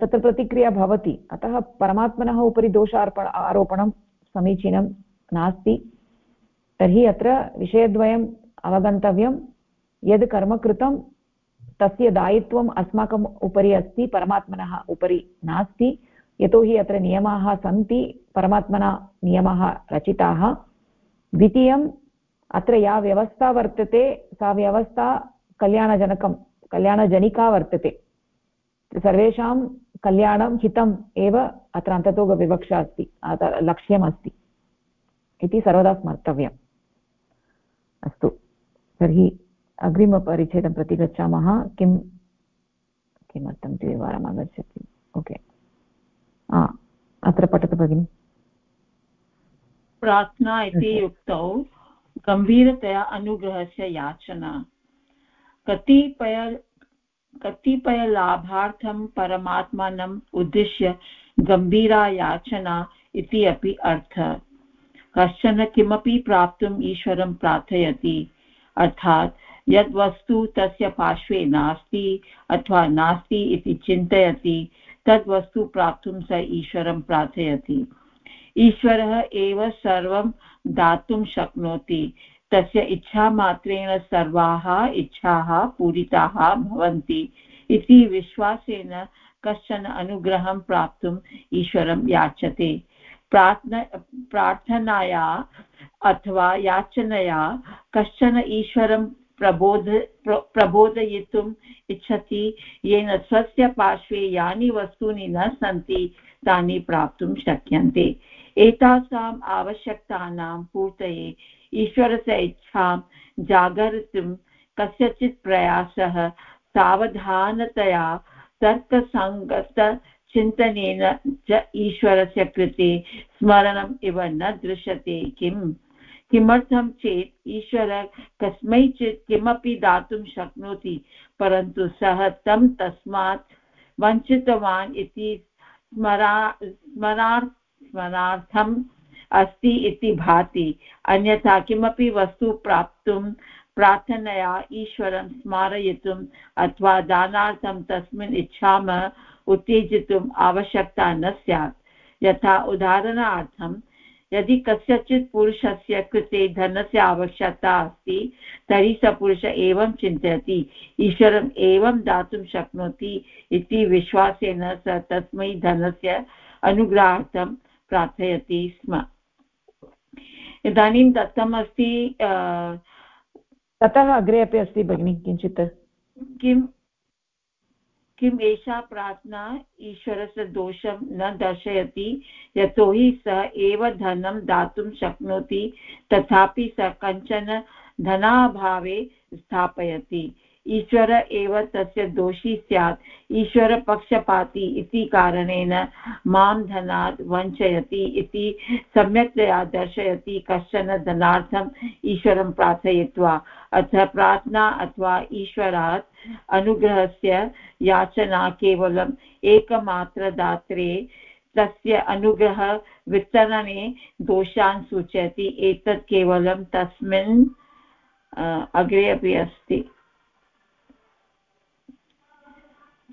तत्र प्रतिक्रिया भवति। अतः परमात्मनः उपरि दोषार्पण आरोपणं समीचीनं नास्ति। तर्हि अत्र विषयद्वयम् अवगन्तव्यं। यद् कर्म कृतं, तस्य दायित्वम् अस्माकम् उपरि अस्ति, परमात्मनः उपरि नास्ति। यतोहि अत्र नियमाः सन्ति, परमात्मना नियमाः रचिताः। द्वितीयम्, अत्र या व्यवस्था वर्तते, सा व्यवस्था कल्याणजनकं, कल्याणजनिका वर्तते। सर्वेषां कल्याणं, हितम् एव अत्र अन्ततो विवक्षा अस्ति लक्ष्यमस्ति इति सर्वदा स्मर्तव्यम्। अस्तु, तर्हि अग्रिमपरिच्छेदं प्रति गच्छामः किं, किमर्थं द्विवारम् आगच्छति? ओके। अत्र पठतु भगिनि प्रार्थना इति उक्तौ गम्भीरतया अनुग्रहस्य याचना कतिपय कतिपयलाभार्थं परमात्मानम् उद्दिश्य गम्भीरा याचना इति अपि अर्थः कश्चन किमपि प्राप्तुम् ईश्वरं प्रार्थयति अर्थात् यद्वस्तु तस्य पार्श्वे नास्ति अथवा नास्ति इति चिन्तयति तद्वस्तु प्राप्तुं स ईश्वरं प्रार्थयति। ईश्वरः एव सर्वं दातुं शक्नोति। तस्य इच्छामात्रेण सर्वाः इच्छाः पूरिताः भवन्ति। इति विश्वासेन कश्चन अनुग्रहं प्राप्तुम् ईश्वरं याचते। प्रार्थना, प्रार्थनाया अथवा याचनया कश्चन ईश्वरं प्रबोध प्रबोधयितुम् इच्छति। येन स्वस्य पार्श्वे यानि वस्तूनि न सन्ति, तानि प्राप्तुं शक्यन्ते। एतासाम् आवश्यकतानां पूर्तये ईश्वरस्य इच्छां जागर्तुं कस्यचित् प्रयासः सावधानतया तर्कसङ्गतचिन्तनेन च ईश्वरस्य कृते स्मरणम् इव न दृश्यते किम्? किमर्थं चेत् ईश्वर कस्मैचित् किमपि दातुं शक्नोति, परन्तु सः तं तस्मात् वञ्चितवान् इति स्मरा, स्मरार्, स्मरार्थम् अस्ति इति भाति। अन्यथा किमपि वस्तु प्राप्तुं प्रार्थनया ईश्वरं स्मारयितुम् अथवा दानार्थं तस्मिन् इच्छाम उत्तेजितुम् आवश्यकता न स्यात्। यथा उदाहरणार्थं यदि कस्यचित् पुरुषस्य कृते धनस्य आवश्यकता अस्ति तर्हि स पुरुष एवं चिन्तयति। ईश्वरम् एवं दातुं शक्नोति इति विश्वासेन स तस्मै धनस्य अनुग्रहार्थं प्रार्थयति स्म। इदानीं दत्तमस्ति ततः अग्रे अपि अस्ति भगिनि किञ्चित्। किं किम् एषा प्रार्थना ईश्वरस्य दोषं न दर्शयति, यतोहि सः एव धनं दातुं शक्नोति, तथापि सः कञ्चन धनाभावे स्थापयति। ईश्वर एव तस्य दोषी स्यात्। ईश्वरपक्षपाती इति कारणेन माँ धनात् वञ्चयति इति सम्यक्तया दर्शयति कश्चन धनार्थम् ईश्वरं प्रार्थयित्वा। अथ प्रार्थना अथवा ईश्वरात् अनुग्रहस्य याचना केवलम् एकमात्रदात्रे तस्य अनुग्रहवितरणे दोषान् सूचयति। एतत् केवलं तस्मिन् अग्रे अपि अस्ति।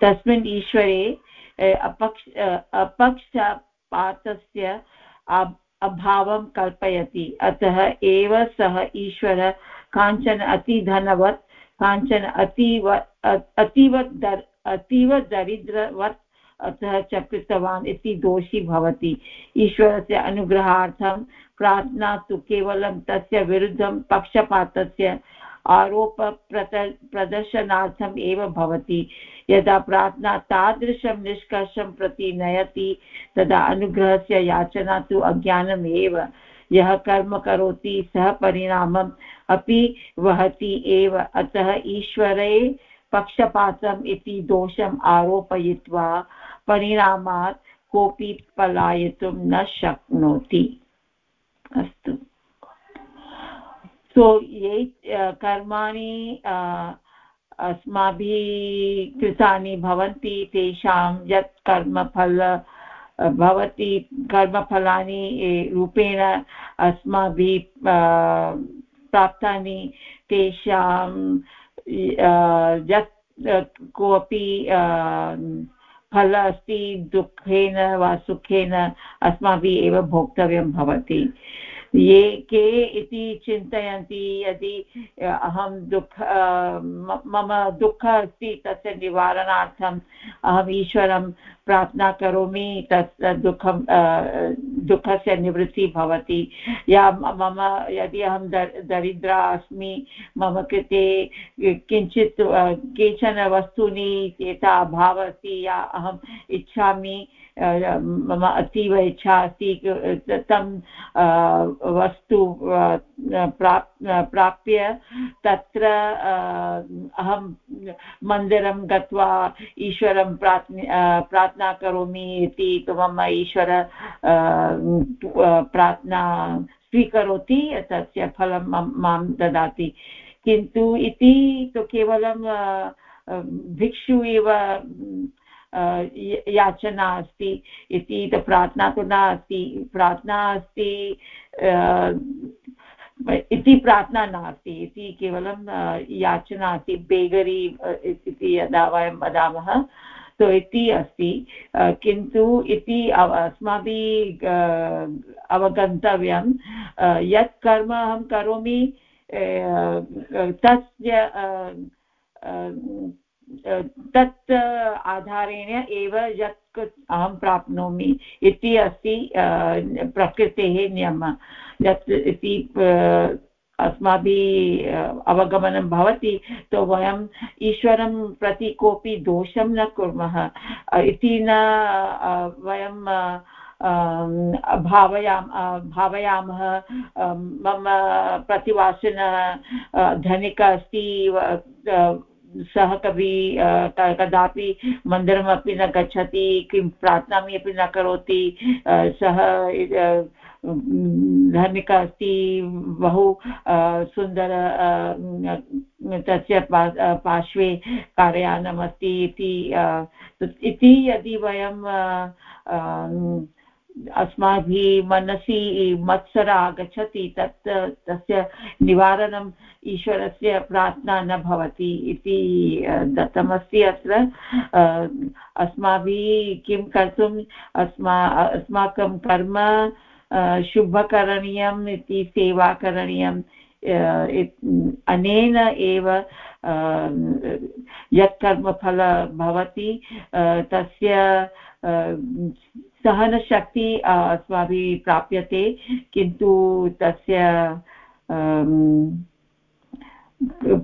तस्मिन् ईश्वरे अपक्ष अपक्षपातस्य अभावं कल्पयति। अतः एव सः ईश्वर काञ्चन अतिधनवत्, काञ्चन अतीव अतीव दर्, अतीव दरिद्रवत् अतः च कृतवान् इति दोषी भवति। ईश्वरस्य अनुग्रहार्थं प्रार्थना तु केवलं तस्य विरुद्धं पक्षपातस्य आरोप प्रदर्शनार्थम् एव भवति। यदा प्रार्थना तादृशं निष्कर्षं प्रति नयति, तदा अनुग्रहस्य याचना तु अज्ञानम् एव। यः कर्म करोति, सः परिणामम् अपि वहति एव। अतः ईश्वरे पक्षपातम् इति दोषम् आरोपयित्वा परिणामात् कोऽपि पलायितुं न शक्नोति। अस्तु। सो ये कर्माणि अस्माभिः कृतानि भवन्ति तेषां यत् कर्मफल भवति कर्मफलानि रूपेण अस्माभिः प्राप्तानि तेषां यत् कोऽपि फल अस्ति दुःखेन वा सुखेन अस्माभिः एव भोक्तव्यं भवति ये के इति चिन्तयन्ति यदि अहं दुःख मम दुःखः अस्ति तस्य निवारणार्थम् अहम् ईश्वरं प्रार्थना करोमि तत् दुःखं दुःखस्य निवृत्तिः भवति। या मम यदि अहं दरिद्रा अस्मि, मम कृते किञ्चित् केचन वस्तूनि यथा अभावः अस्ति या अहम् इच्छामि मम अतीव इच्छा अस्ति तं वस्तु प्राप् प्राप्य तत्र अहं मन्दिरं गत्वा ईश्वरं प्रार्थना करोमि इति मम ईश्वर प्रार्थना स्वीकरोति, तस्य फलं माँ ददाति। किन्तु इति तु केवलं भिक्षु एव याचना अस्ति इति प्रार्थना तु न अस्ति प्रार्थना अस्ति इति प्रार्थना नास्ति, इति केवलं याचना अस्ति, बेगरी इति यदा वयं वदामः तो इति अस्ति किन्तु इति अस्माभिः अवगन्तव्यं यत् कर्म अहं करोमि तस्य तत् आधारेण एव यत् अहं प्राप्नोमि इति अस्ति प्रकृतेः नियमः। यत् इति अस्माभिः अवगमनं भवति तो वयम् ईश्वरं प्रति कोऽपि दोषं न कुर्मः। इति न वयं भावयाम भावयामः। मम प्रतिवासिन धनिक अस्ति सः कवि कदापि मन्दिरमपि न गच्छति, किं प्रार्थनामि अपि न करोति सः धनिकः अस्ति, बहु सुन्दर तस्य पार्श्वे कार्यानमस्ति इति यदि वयं अस्माभिः मनसि मत्सर आगच्छति तत्, तस्य निवारणम् ईश्वरस्य प्रार्थना न भवति इति दत्तमस्ति अत्र। अस्माभिः किं कर्तुम्, अस्मा, अस्माकं कर्म शुभकरणीयम् इति, सेवा करणीयम् अनेन एव यत् कर्मफल भवति तस्य सहनशक्ति अस्माभिः प्राप्यते किन्तु तस्य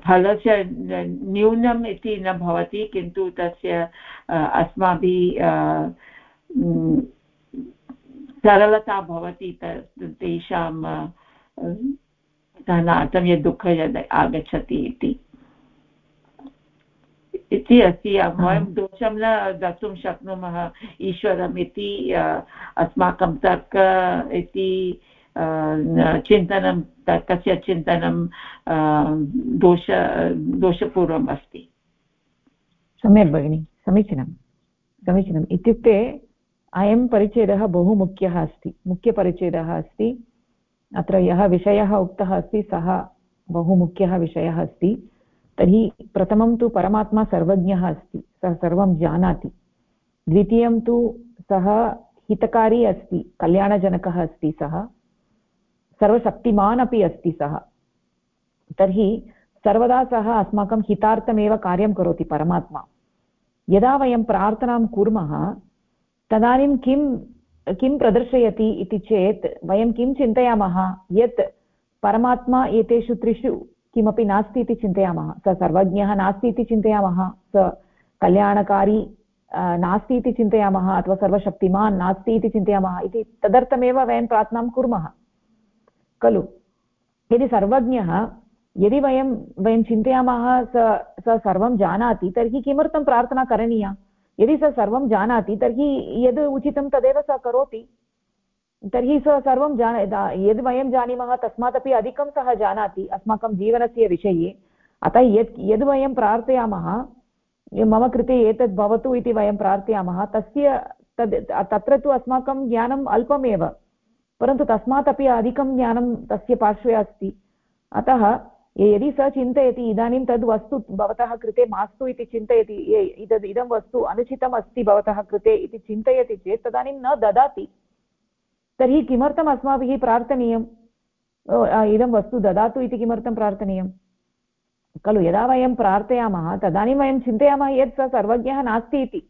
फलस्य न्यूनम् इति न भवति, किन्तु तस्य अस्माभिः सरलता भवति तेषां सहनार्थं यद् दुःख यद् आगच्छति इति। इति अस्ति वयं दोषं न दातुं शक्नुमः ईश्वरम् इति अस्माकं तर्क इति चिन्तनं तर्कस्य चिन्तनं दोष दोषपूर्वम् अस्ति। सम्यक् भगिनि समीचीनं समीचीनम्। इत्युक्ते अयं परिच्छेदः बहु मुख्यः अस्ति मुख्यपरिच्छेदः अस्ति अत्र यः विषयः उक्तः अस्ति सः बहु मुख्यः विषयः अस्ति। तर्हि प्रथमं तु परमात्मा सर्वज्ञः अस्ति, सः सर्वं जानाति। द्वितीयं तु सः हितकारी अस्ति, कल्याणजनकः अस्ति सः, सर्वशक्तिमान् अपि अस्ति सः। तर्हि सर्वदा सः अस्माकं हितार्थमेव कार्यं करोति परमात्मा। यदा वयं प्रार्थनां कुर्मः, तदानीं किं किं प्रदर्शयति इति चेत्, वयं किं चिन्तयामः, यत् परमात्मा एतेषु त्रिषु किमपि नास्ति इति चिन्तयामः। स सर्वज्ञः नास्ति इति चिन्तयामः। स कल्याणकारी नास्ति इति चिन्तयामः अथवा सर्वशक्तिमान् नास्ति इति चिन्तयामः इति तदर्थमेव वयं प्रार्थनां कुर्मः। खलु? यदि सर्वज्ञः, यदि वयं वयं चिन्तयामः स स सर्वं जानाति, तर्हि किमर्थं प्रार्थना करणीया? यदि स सर्वं जानाति, तर्हि यद् उचितं तदेव सः करोति। तर्हि सः सर्वं जान यद् वयं जानीमः तस्मादपि अधिकं सः जानाति अस्माकं जीवनस्य विषये। अतः यत्, यद् वयं प्रार्थयामः, मम कृते एतद् भवतु इति वयं प्रार्थयामः, तस्य, तद्, तत्र तु अस्माकं ज्ञानम् अल्पमेव, परन्तु तस्मात् अपि अधिकं ज्ञानं तस्य पार्श्वे अस्ति। अतः यदि सः चिन्तयति, इदानीं तद् वस्तु भवतः कृते मास्तु इति चिन्तयति इदम्, इदं वस्तु अनुचितम् अस्ति भवतः कृते इति चिन्तयति चेत्, तदानीं न ददाति। तर्हि किमर्थम् अस्माभिः प्रार्थनीयम्? इदं वस्तु ददातु इति किमर्थं प्रार्थनीयं? खलु, यदा वयं प्रार्थयामः, तदानीं वयं चिन्तयामः यत् सः सर्वज्ञः नास्ति इति।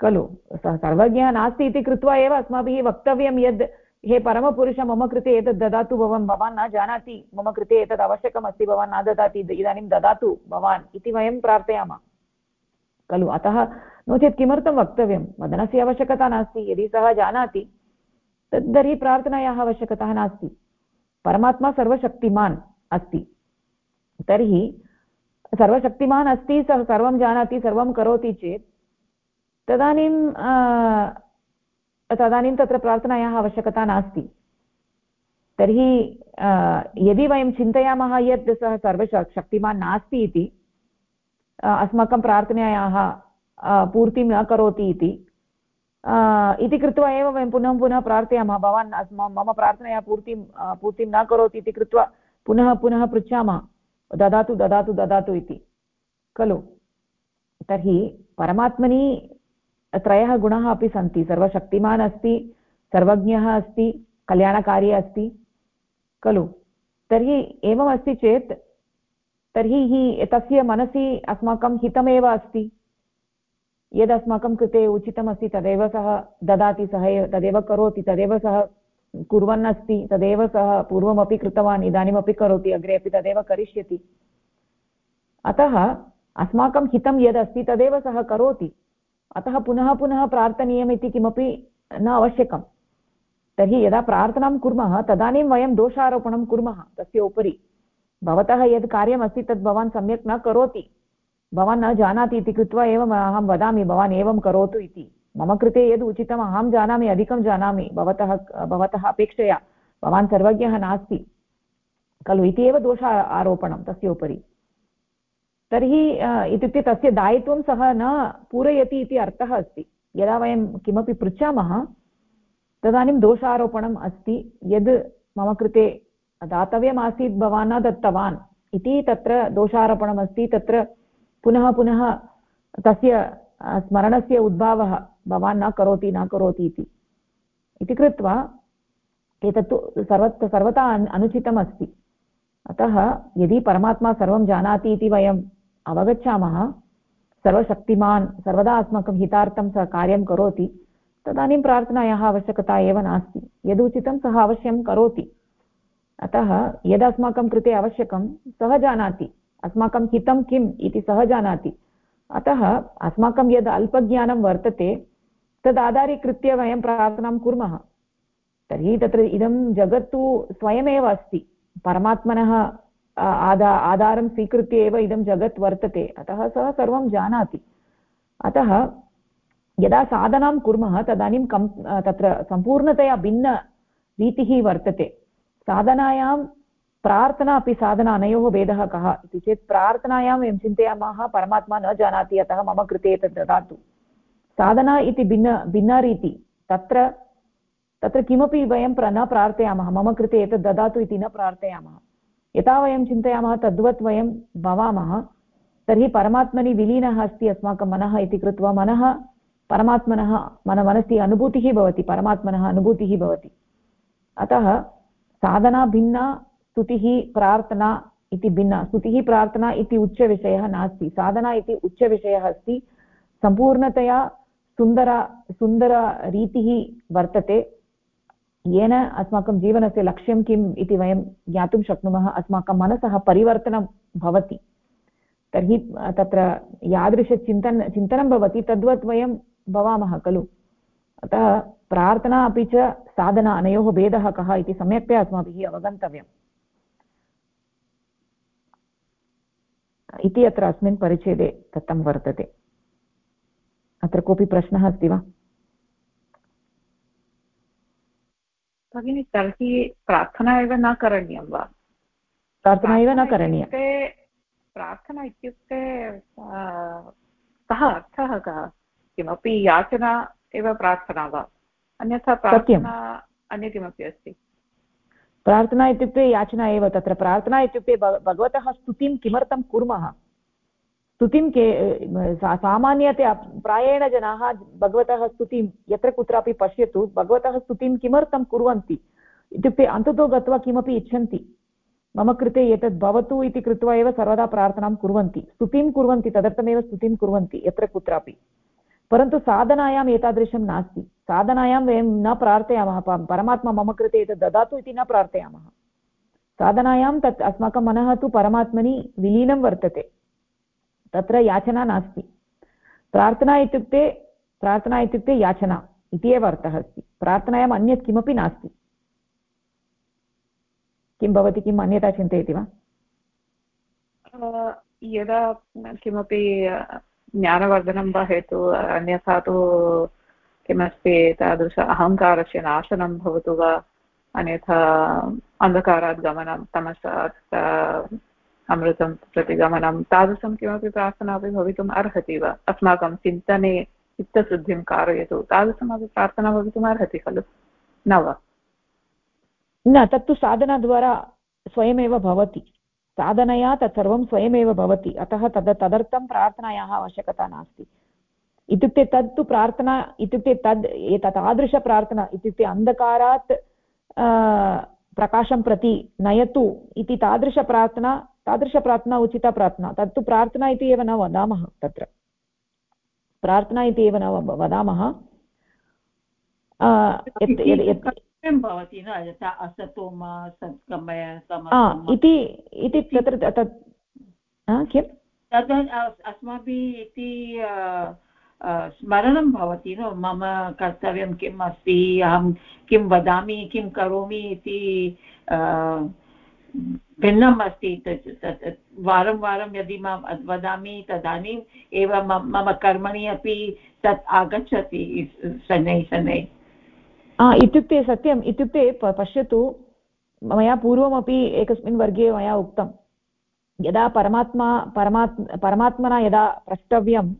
खलु, सः सर्वज्ञः नास्ति इति कृत्वा एव अस्माभिः वक्तव्यं यद् हे परमपुरुष मम कृते एतद् ददातु भवान् भवान् न जानाति, मम कृते एतद् आवश्यकम् अस्ति, भवान् न ददाति इदानीं ददातु भवान् इति वयं प्रार्थयामः। खलु, अतः नो चेत् किमर्थं वक्तव्यं? वदनस्य आवश्यकता नास्ति, यदि सः जानाति। तर्हि प्रार्थनायाः आवश्यकता नास्ति। परमात्मा सर्वशक्तिमान् अस्ति। तर्हि सर्वशक्तिमान् अस्ति, सः सर्वं जानाति, सर्वं करोति चेत् तदानीं तदानीं तत्र प्रार्थनायाः आवश्यकता नास्ति। तर्हि यदि वयं चिन्तयामः यत् सः सर्वशक्तिमान् नास्ति इति अस्माकं प्रार्थनायाः पूर्तिं न करोति इति इति कृत्वा एव वयं पुनः पुनः प्रार्थयामः भवान् मम प्रार्थनायाः पूर्तिं पूर्तिं न करोति इति कृत्वा पुनः पुनः पृच्छामः ददातु ददातु ददातु इति खलु तर्हि परमात्मनि त्रयः गुणाः अपि सन्ति सर्वशक्तिमान् अस्ति सर्वज्ञः अस्ति कल्याणकारी अस्ति खलु तर्हि एवमस्ति चेत् तर्हि हि तस्य मनसि अस्माकं हितमेव अस्ति यद् अस्माकं कृते उचितमस्ति तदेव सः ददाति, सः तदेव करोति, तदेव सः कुर्वन् तदेव सः पूर्वमपि कृतवान्, इदानीमपि करोति, अग्रे अपि तदेव करिष्यति। अतः अस्माकं हितं यदस्ति, तदेव सः करोति। अतः पुनः पुनः प्रार्थनीयम् इति किमपि न आवश्यकं तर्हि यदा प्रार्थनां कुर्मः, तदानीं वयं दोषारोपणं कुर्मः, तस्य उपरि। भवतः यद् कार्यमस्ति, तद् भवान् सम्यक् न करोति। भवान् न जानाति इति कृत्वा एवम् अहं वदामि, भवान् एवं करोतु इति। मम कृते यद् उचितम् अहं जानामि, अधिकं जानामि, भवतः भवतः अपेक्षया। भवान् सर्वज्ञः नास्ति। खलु इति एव दोष आरोपणं, तस्य उपरि। तर्हि इत्युक्ते तस्य दायित्वं सः न पूरयति इति अर्थः अस्ति। यदा वयं किमपि पृच्छामः, तदानीं दोषारोपणम् अस्ति। यद् मम कृते दातव्यमासीत् भवान् न दत्तवान् इति तत्र दोषारोपणमस्ति। तत्र पुनः पुनः तस्य स्मरणस्य उद्भावः, भवान् न करोति न करोति इति। इति कृत्वा एतत्तु सर्वत्र सर्वथा अनुचितम् अस्ति अतः यदि परमात्मा सर्वं जानाति इति वयम् अवगच्छामः, सर्वशक्तिमान्, सर्वदा अस्माकं हितार्थं सः कार्यं करोति, तदानीं प्रार्थनायाः आवश्यकता एव नास्ति। यदुचितं सः अवश्यं करोति। अतः यदस्माकं कृते आवश्यकं, सः जानाति। अस्माकं हितं किम् इति सः जानाति। अतः अस्माकं यद् अल्पज्ञानं वर्तते, तद् आधारीकृत्य वयं प्रार्थनां कुर्मः। तर्हि तत्र इदं जगत् तु स्वयमेव अस्ति। परमात्मनः आधा, आधारं स्वीकृत्य एव इदं जगत् वर्तते। अतः सः सर्वं जानाति। अतः यदा साधनां कुर्मः, तदानीं कम्, तत्र सम्पूर्णतया भिन्नरीतिः वर्तते। साधनायां प्रार्थना अपि साधना अनयोः भेदः कः इति चेत् प्रार्थनायां वयं चिन्तयामः, परमात्मा न जानाति, अतः मम कृते एतत् ददातु। साधना इति भिन्न, भिन्नरीति। तत्र तत्र किमपि वयं न प्रार्थयामः, मम कृते एतत् ददातु इति न प्रार्थयामः। यथा वयं चिन्तयामः, तद्वत् वयं भवामः, तर्हि परमात्मनि विलीनः अस्ति अस्माकं मनः इति कृत्वा मनः, परमात्मनः, मन, मनसि अनुभूतिः भवति, परमात्मनः अनुभूतिः भवति। अतः साधना भिन्ना स्तुतिः प्रार्थना इति भिन्ना, स्तुतिः प्रार्थना इति उच्चविषयः नास्ति, साधना इति उच्चविषयः अस्ति, सम्पूर्णतया सुन्दर सुन्दररीतिः वर्तते, येन अस्माकं जीवनस्य लक्ष्यं किम् इति वयं ज्ञातुं शक्नुमः, अस्माकं मनसः परिवर्तनं भवति, तर्हि तत्र यादृशचिन्तन, चिन्तनं भवति, तद्वत् वयं भवामः खलु, अतः प्रार्थना अपि च साधना, अनयोः भेदः कः इति सम्यक्तया अस्माभिः अवगन्तव्यम्। इति अत्र अस्मिन् परिच्छेदे दत्तं वर्तते। अत्र कोऽपि प्रश्नः अस्ति वा? भगिनि तर्हि प्रार्थना एव न करणीयं वा? प्रार्थना एव न करणीया। प्रार्थना इत्युक्ते कः अर्थः कः? किमपि याचना एव प्रार्थना वा? अन्यथा प्रार्थना अन्य किमपि अस्ति। प्रार्थना इत्युक्ते याचना एव तत्र। प्रार्थना इत्युक्ते भगवतः स्तुतिं किमर्थं कुर्मः? स्तुतिं के सामान्यतया प्रायेण जनाः भगवतः स्तुतिं यत्र कुत्रापि पश्यतु, भगवतः स्तुतिं किमर्थं कुर्वन्ति? इत्युक्ते अन्ततो गत्वा किमपि इच्छन्ति। मम कृते एतद् भवतु इति कृत्वा एव सर्वदा प्रार्थनां कुर्वन्ति। स्तुतिं कुर्वन्ति, तदर्थमेव स्तुतिं कुर्वन्ति, यत्र कुत्रापि। परन्तु साधनायाम् एतादृशं नास्ति। साधनायां वयं न प्रार्थयामः परमात्मा मम कृते एतत् ददातु इति न प्रार्थयामः। साधनायां तत् अस्माकं मनः तु परमात्मनि विलीनं वर्तते। तत्र याचना नास्ति। प्रार्थना इत्युक्ते प्रार्थना इत्युक्ते याचना इति एव अर्थः अस्ति। प्रार्थनायाम् अन्यत् किमपि नास्ति। किं भवति, किम् अन्यथा चिन्तयति वा? यदा किमपि ज्ञानवर्धनं वा हेतु अन्यथा तु किमस्ति तादृश अहङ्कारस्य नाशनं भवतु वा? अन्यथा अन्धकारात् गमनं तमसात् अमृतं प्रति गमनं, तादृशं किमपि प्रार्थना अपि भवितुम् अर्हति वा? अस्माकं चिन्तने, चित्तशुद्धिं कारयतु, तादृशमपि प्रार्थना भवितुम् अर्हति खलु? न वा? न, तत्तु साधनाद्वारा स्वयमेव भवति। साधनया तत्सर्वं स्वयमेव भवति। अतः तद् तदर्थं प्रार्थनायाः आवश्यकता नास्ति। इत्युक्ते तत्तु प्रार्थना, इत्युक्ते तद् तादृशप्रार्थना इत्युक्ते अन्धकारात् प्रकाशं प्रति नयतु इति तादृशप्रार्थना तादृशप्रार्थना उचिता प्रार्थना। तत्तु प्रार्थना इति एव न वदामः तत्र। प्रार्थना इति एव न वदामः। भवति न यथा असतो सत्कमय इति इति तत्र तत् किं? तद् अस्माभिः इति स्मरणं भवति न? मम कर्तव्यं किम् अस्ति? अहं किं वदामि किं करोमि इति भिन्नम् अस्ति। वारं वारं यदि माँ वदामि तदानीम् एव मम कर्मणि अपि तत् आगच्छति शनैः शनैः। इत्युक्ते सत्यम् इत्युक्ते पश्यतु मया पूर्वमपि एकस्मिन् वर्गे मया उक्तं यदा परमात्मा परमात् परमात्मना यदा प्रष्टव्यं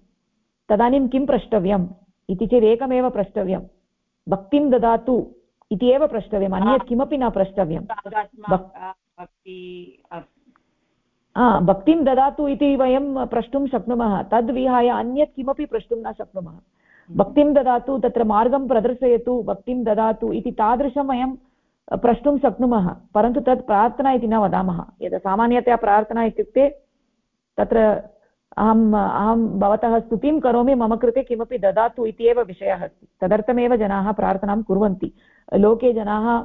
तदानीं किं प्रष्टव्यम्? इति चेत् एकमेव प्रष्टव्यं भक्तिं ददातु इति एव प्रष्टव्यम् अन्यत् किमपि न प्रष्टव्यं भक्तिं ददातु इति वयं प्रष्टुं शक्नुमः तद्विहाय अन्यत् किमपि प्रष्टुं न शक्नुमः। भक्तिं ददातु, तत्र मार्गं प्रदर्शयतु, भक्तिं ददातु इति तादृशं वयं प्रष्टुं शक्नुमः। परन्तु तत् प्रार्थना इति न वदामः। यत् सामान्यतया प्रार्थना इत्युक्ते तत्र अहम् अहं भवतः स्तुतिं करोमि, मम कृते किमपि ददातु इति एव विषयः अस्ति। तदर्थमेव जनाः प्रार्थनां कुर्वन्ति। लोके जनाः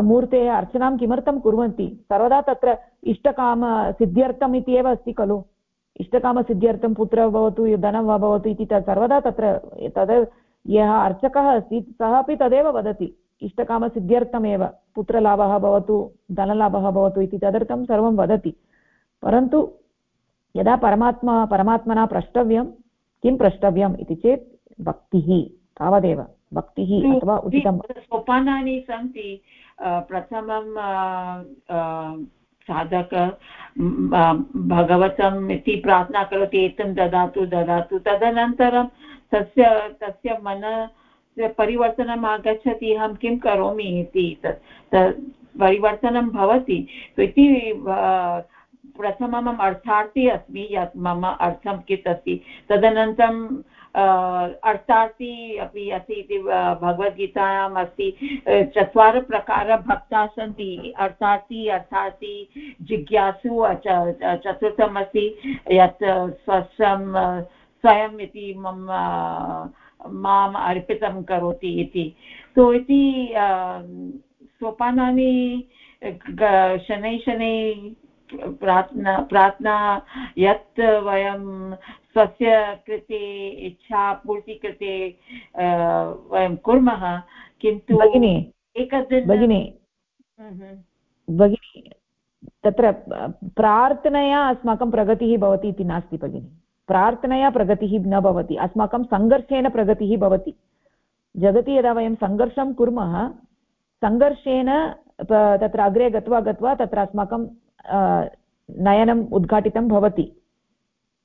मूर्तेः अर्चनां किमर्थं कुर्वन्ति? सर्वदा तत्र इष्टकामसिद्ध्यर्थम् इति एव अस्ति खलु? इष्टकामसिद्ध्यर्थं पुत्रः भवतु धनं वा भवतु इति सर्वदा तत्र तद् यः अर्चकः अस्ति सः अपि तदेव वदति इष्टकामसिद्ध्यर्थमेव पुत्रलाभः भवतु धनलाभः भवतु इति तदर्थं सर्वं वदति। परन्तु यदा परमात्मा परमात्मना प्रष्टव्यं किं प्रष्टव्यम् इति चेत् भक्तिः तावदेव भक्तिः अथवा उचितं। सोपानानि सन्ति प्रथमं साधक भगवतम् इति प्रार्थना करोति एतं ददातु ददातु। तदनन्तरं तस्य तस्य मन परिवर्तनम् आगच्छति, अहं किं करोमि इति तत् परिवर्तनं भवति। इति प्रथमम् अर्थार्थी अस्मि, यत् मम अर्थं कित् अस्ति। तदनन्तरं अर्थार्थी अपि अस्ति इति भगवद्गीतायाम् अस्ति। चत्वारः प्रकारभक्ताः सन्ति अर्थार्थी अर्थार्थी जिज्ञासु चतुर्थम् अस्ति। यत् स्वस्वं स्वयम् इति मम माम् अर्पितं करोति इति। सो, इति सोपानानि शनैः शनैः प्रार्थना प्रार्थना, यत् वयं स्वस्य कृते इच्छापूर्ति कृते वयं कुर्मः किन्तु भगिनि एकदिन भगिनि। भगिनि तत्र प्रार्थनया अस्माकं प्रगतिः भवति इति नास्ति भगिनि। प्रार्थनया प्रगतिः न भवति अस्माकं सङ्घर्षेण प्रगतिः भवति। जगति यदा वयं सङ्घर्षं कुर्मः सङ्घर्षेण तत्र अग्रे गत्वा गत्वा तत्र अस्माकं नयनम् उद्घाटितं भवति।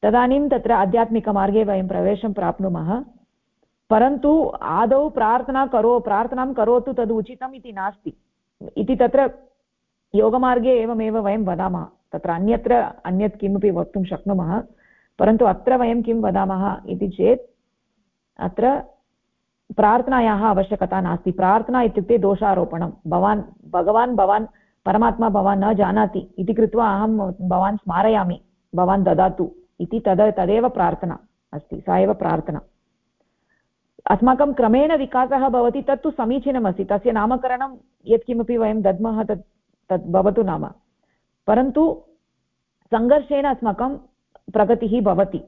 तदानीं तत्र आध्यात्मिकमार्गे वयं प्रवेशं प्राप्नुमः, परन्तु आदौ प्रार्थना करो, प्रार्थनां करोतु तद् उचितम् इति नास्ति। इति तत्र योगमार्गे एवमेव वयं वदामः। तत्र अन्यत्र, अन्यत् किमपि वक्तुं शक्नुमः, परन्तु अत्र वयं किं वदामः इति चेत्, अत्र प्रार्थनायाः आवश्यकता नास्ति। प्रार्थना इत्युक्ते दोषारोपणं। भवान्, भगवान्, भवान्, परमात्मा भवान् न जानाति इति कृत्वा अहं भवान् स्मारयामि। भवान् ददातु। इति तद, तदेव प्रार्थना अस्ति, सा एव प्रार्थना। अस्माकं क्रमेण विकासः भवति, तत्तु समीचीनमस्ति, तस्य नामकरणं यत्किमपि वयं दद्मः तत् तद् भवतु नाम। परन्तु सङ्घर्षेण अस्माकं प्रगतिः भवति।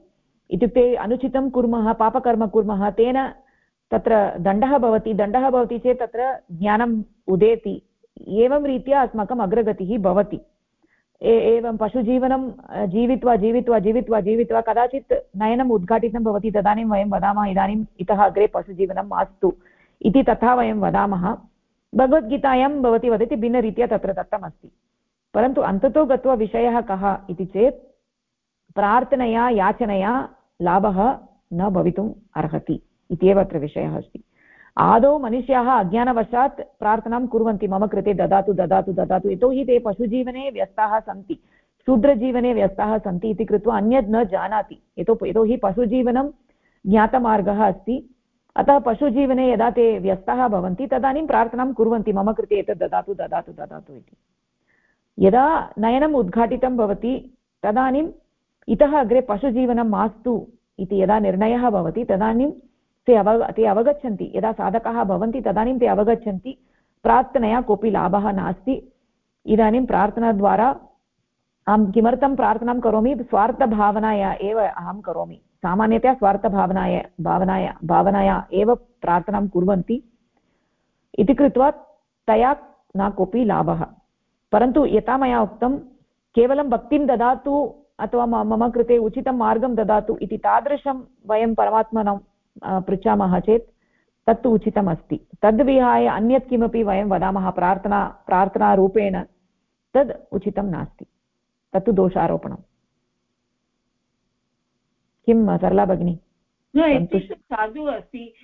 इत्युक्ते अनुचितं कुर्मः, पापकर्म कुर्मः, तेन तत्र दण्डः भवति दण्डः भवति चेत् तत्र ज्ञानम् उदेति, एवं रीत्या अस्माकम् अग्रगतिः भवति। एवं पशुजीवनं जीवित्वा जीवित्वा जीवित्वा जीवित्वा कदाचित् नयनम् उद्घाटितं भवति, तदानीं वयं वदामः, इदानीम् इतः अग्रे पशुजीवनं मास्तु इति तथा वयं वदामः। भगवद्गीतायां भवती वदति, भिन्नरीत्या तत्र दत्तमस्ति। परन्तु अन्ततो गत्वा विषयः कः इति चेत्, प्रार्थनया, याचनया लाभः न भवितुम् अर्हति इत्येव अत्र विषयः अस्ति। आदौ मनुष्याः अज्ञानवशात् प्रार्थनां कुर्वन्ति, मम कृते ददातु ददातु ददातु। यतोहि ते पशुजीवने व्यस्ताः सन्ति, शूद्रजीवने व्यस्ताः सन्ति इति कृत्वा अन्यत् न जानाति। यतो यतोहि पशुजीवनं ज्ञातमार्गः अस्ति। अतः पशुजीवने यदा ते व्यस्ताः भवन्ति, तदानीं प्रार्थनां कुर्वन्ति, मम कृते एतत् ददातु ददातु ददातु इति। यदा नयनम् उद्घाटितं भवति, तदानीम् इतः अग्रे पशुजीवनं मास्तु इति यदा निर्णयः भवति तदानीं ते अव, ते अवगच्छन्ति। यदा साधकाः भवन्ति, तदानीं ते अवगच्छन्ति। प्रार्थनया कोऽपि लाभः नास्ति। इदानीं प्रार्थनाद्वारा अहं किमर्थं प्रार्थनां करोमि? स्वार्थभावनाया एव अहं करोमि। सामान्यतया स्वार्थभावनाय, भावनाय, भावनाया एव प्रार्थनां कुर्वन्ति। इति कृत्वा तया न कोऽपि लाभः। परन्तु यथा मया उक्तं, केवलं भक्तिं ददातु अथवा मम कृते उचितं मार्गं ददातु इति तादृशं वयं परमात्मनं पृच्छामः चेत् तत्तु उचितम् अस्ति तद्विहाय अन्यत् किमपि वयं वदामः प्रार्थना प्रार्थनारूपेण तद् उचितं नास्ति। तत्तु दोषारोपणम्। किं सरला भगिनी? साधु अस्ति।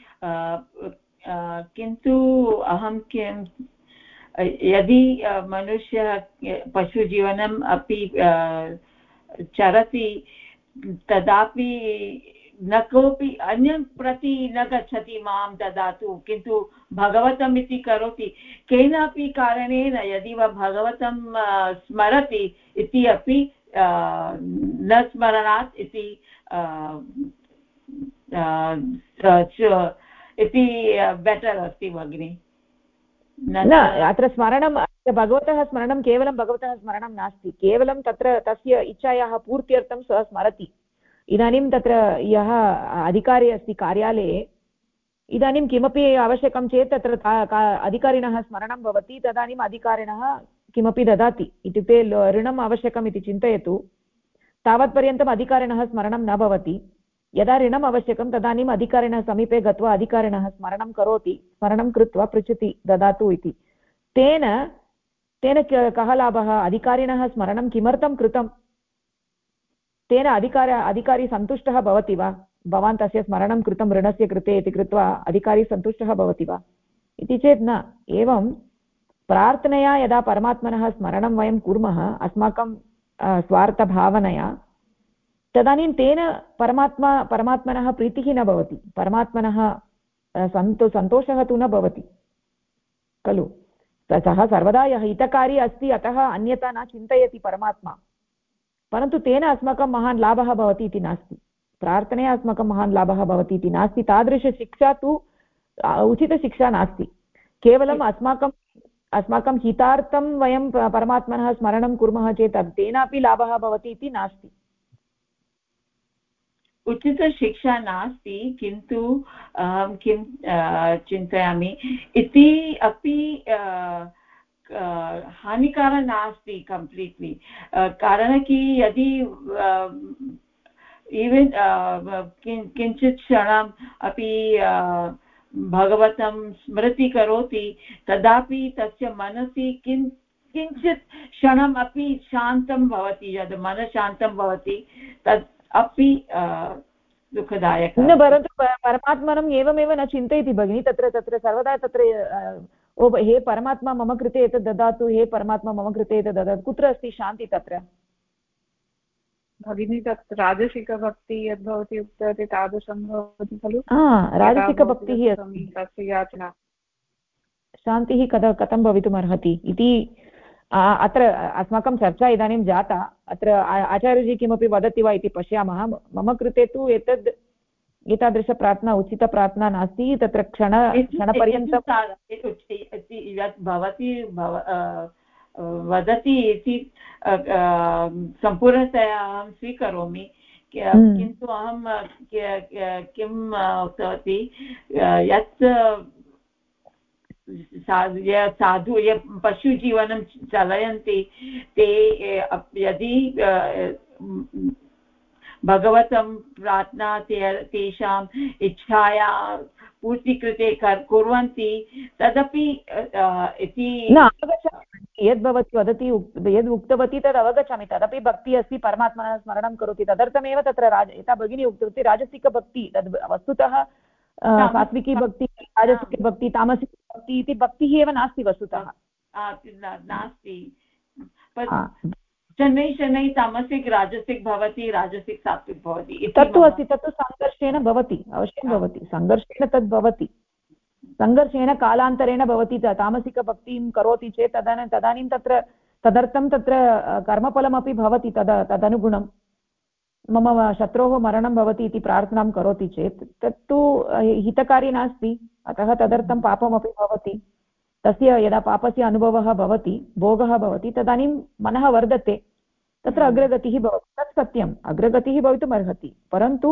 किन्तु अहं किं यदि मनुष्यः पशुजीवनम् अपि चरति तदापि न कोऽपि अन्यं प्रति न गच्छति माँ ददातु किन्तु भगवतम् इति करोति। केनापि कारणेन यदि वा भगवतं स्मरति इति अपि न स्मरणात् इति इति बेटर् अस्ति भगिनि। न अत्र स्मरणं भगवतः स्मरणं केवलं भगवतः स्मरणं नास्ति। केवलं तत्र तस्य इच्छायाः पूर्त्यर्थं सः स्मरति। इदानीं तत्र यः अधिकारी अस्ति कार्यालये, इदानीं किमपि आवश्यकं चेत् तत्र अधिकारिणः स्मरणं भवति, तदानीम् अधिकारिणः किमपि ददाति। इत्युक्ते ऋणम् आवश्यकम् इति चिन्तयतु, तावत्पर्यन्तम् अधिकारिणः स्मरणं न भवति। यदा ऋणम् आवश्यकं, तदानीम् अधिकारिणः समीपे गत्वा अधिकारिणः स्मरणं करोति, स्मरणं कृत्वा पृच्छति, ददातु इति। तेन तेन कः लाभः? अधिकारिणः स्मरणं किमर्थं कृतं तेन अधिकार, अधिकारी सन्तुष्टः भवति वा? भवान् तस्य स्मरणं कृतं ऋणस्य कृते इति कृत्वा अधिकारी सन्तुष्टः भवति वा? इति चेत् न। एवं प्रार्थनया यदा परमात्मनः स्मरणं वयं कुर्मः, अस्माकं स्वार्थभावनया, तदानीं तेन परमात्मा, परमात्मनः प्रीतिः न भवति। परमात्मनः सन्तो, सन्तोषः तु न भवति। खलु? सः सर्वदा यः हितकारी अस्ति, अतः अन्यथा न चिन्तयति परमात्मा। परन्तु तेन अस्माकं महान् लाभः भवति इति नास्ति। प्रार्थनया अस्माकं महान् लाभः भवति इति नास्ति। तादृशशिक्षा तु उचितशिक्षा नास्ति। केवलम् अस्माकं अस्माकं हितार्थं वयं परमात्मनः स्मरणं कुर्मः चेत् तेनापि लाभः भवति इति नास्ति। उचितशिक्षा नास्ति किन्तु किं चिन्तयामि। इति अपि हानिकारः नास्ति कम्प्लीट्लि कारणं कि यदि इवन् किञ्चित् क्षणम् अपि भगवतं स्मृति करोति, तदापि तस्य मनसि किं, किञ्चित् क्षणम् अपि शान्तं भवति, यद् मनश्शान्तं भवति तत् अपि दुःखदायकं न, परन्तु परमात्मनम् एवमेव न चिन्तयति भगिनि, तत्र तत्र, सर्वदा तत्र ओ हे परमात्मा मम कृते एतत् ददातु हे परमात्मा मम कृते एतत् ददातु। कुत्र अस्ति शान्ति तत्र? भगिनी तत् राजसिकभक्ति यद्भवती उक्तवती तादृशं भवति खलु? राजसिकभक्तिः तस्य याचना। शान्तिः कदा कथं भवितुमर्हति? इति अत्र अस्माकं चर्चा इदानीं जाता। अत्र आचार्यजी किमपि वदति वा इति पश्यामः। मम कृते तु एतद् एतादृशप्रार्थना उचितप्रार्थना नास्ति तत्र क्षण क्षणपर्यन्तं यत् भवती वदति इति सम्पूर्णतया अहं स्वीकरोमि हम्म। किन्तु अहं किं उक्तवती यत् साधु ये पशुजीवनं चालयन्ति ते यदि भगवतं प्रार्थना ते तेषाम् इच्छाया पूर्तिकृते कुर्वन्ति। तदपि इति न यद् भवती वदति यद् उक्तवती तद् अवगच्छामि। तदपि भक्तिः अस्ति परमात्मनः स्मरणं करोति। तदर्थमेव तत्र राज यथा भगिनी उक्तवती राजसिकभक्ति। तद् वस्तुतः सात्विकी भक्ति राजसिकभक्ति तामसिकभक्ति इति भक्तिः एव नास्ति वस्तुतः। नास्ति। शनैः शनैः तामसिक् राजसिक् भवति राजसिक् सात्विक् भवति तत्तु अस्ति तत्तु सङ्घर्षेण भवति अवश्यं भवति सङ्घर्षेण तद् भवति। सङ्घर्षेण कालान्तरेण भवति तामसिकभक्तिं करोति चेत् तदानीं तदानीं तत्र तदर्थं तत्र कर्मफलमपि भवति तद तदनुगुणं। मम शत्रोः मरणं भवति इति प्रार्थनां करोति चेत् तत्तु हितकारी नास्ति अतः तदर्थं पापमपि भवति। तस्य यदा पापस्य अनुभवः भवति भोगः भवति तदानीं मनः वर्धते तत्र हम्म। अग्रगतिः भवति तत् सत्यम् अग्रगतिः भवितुम् अर्हति परन्तु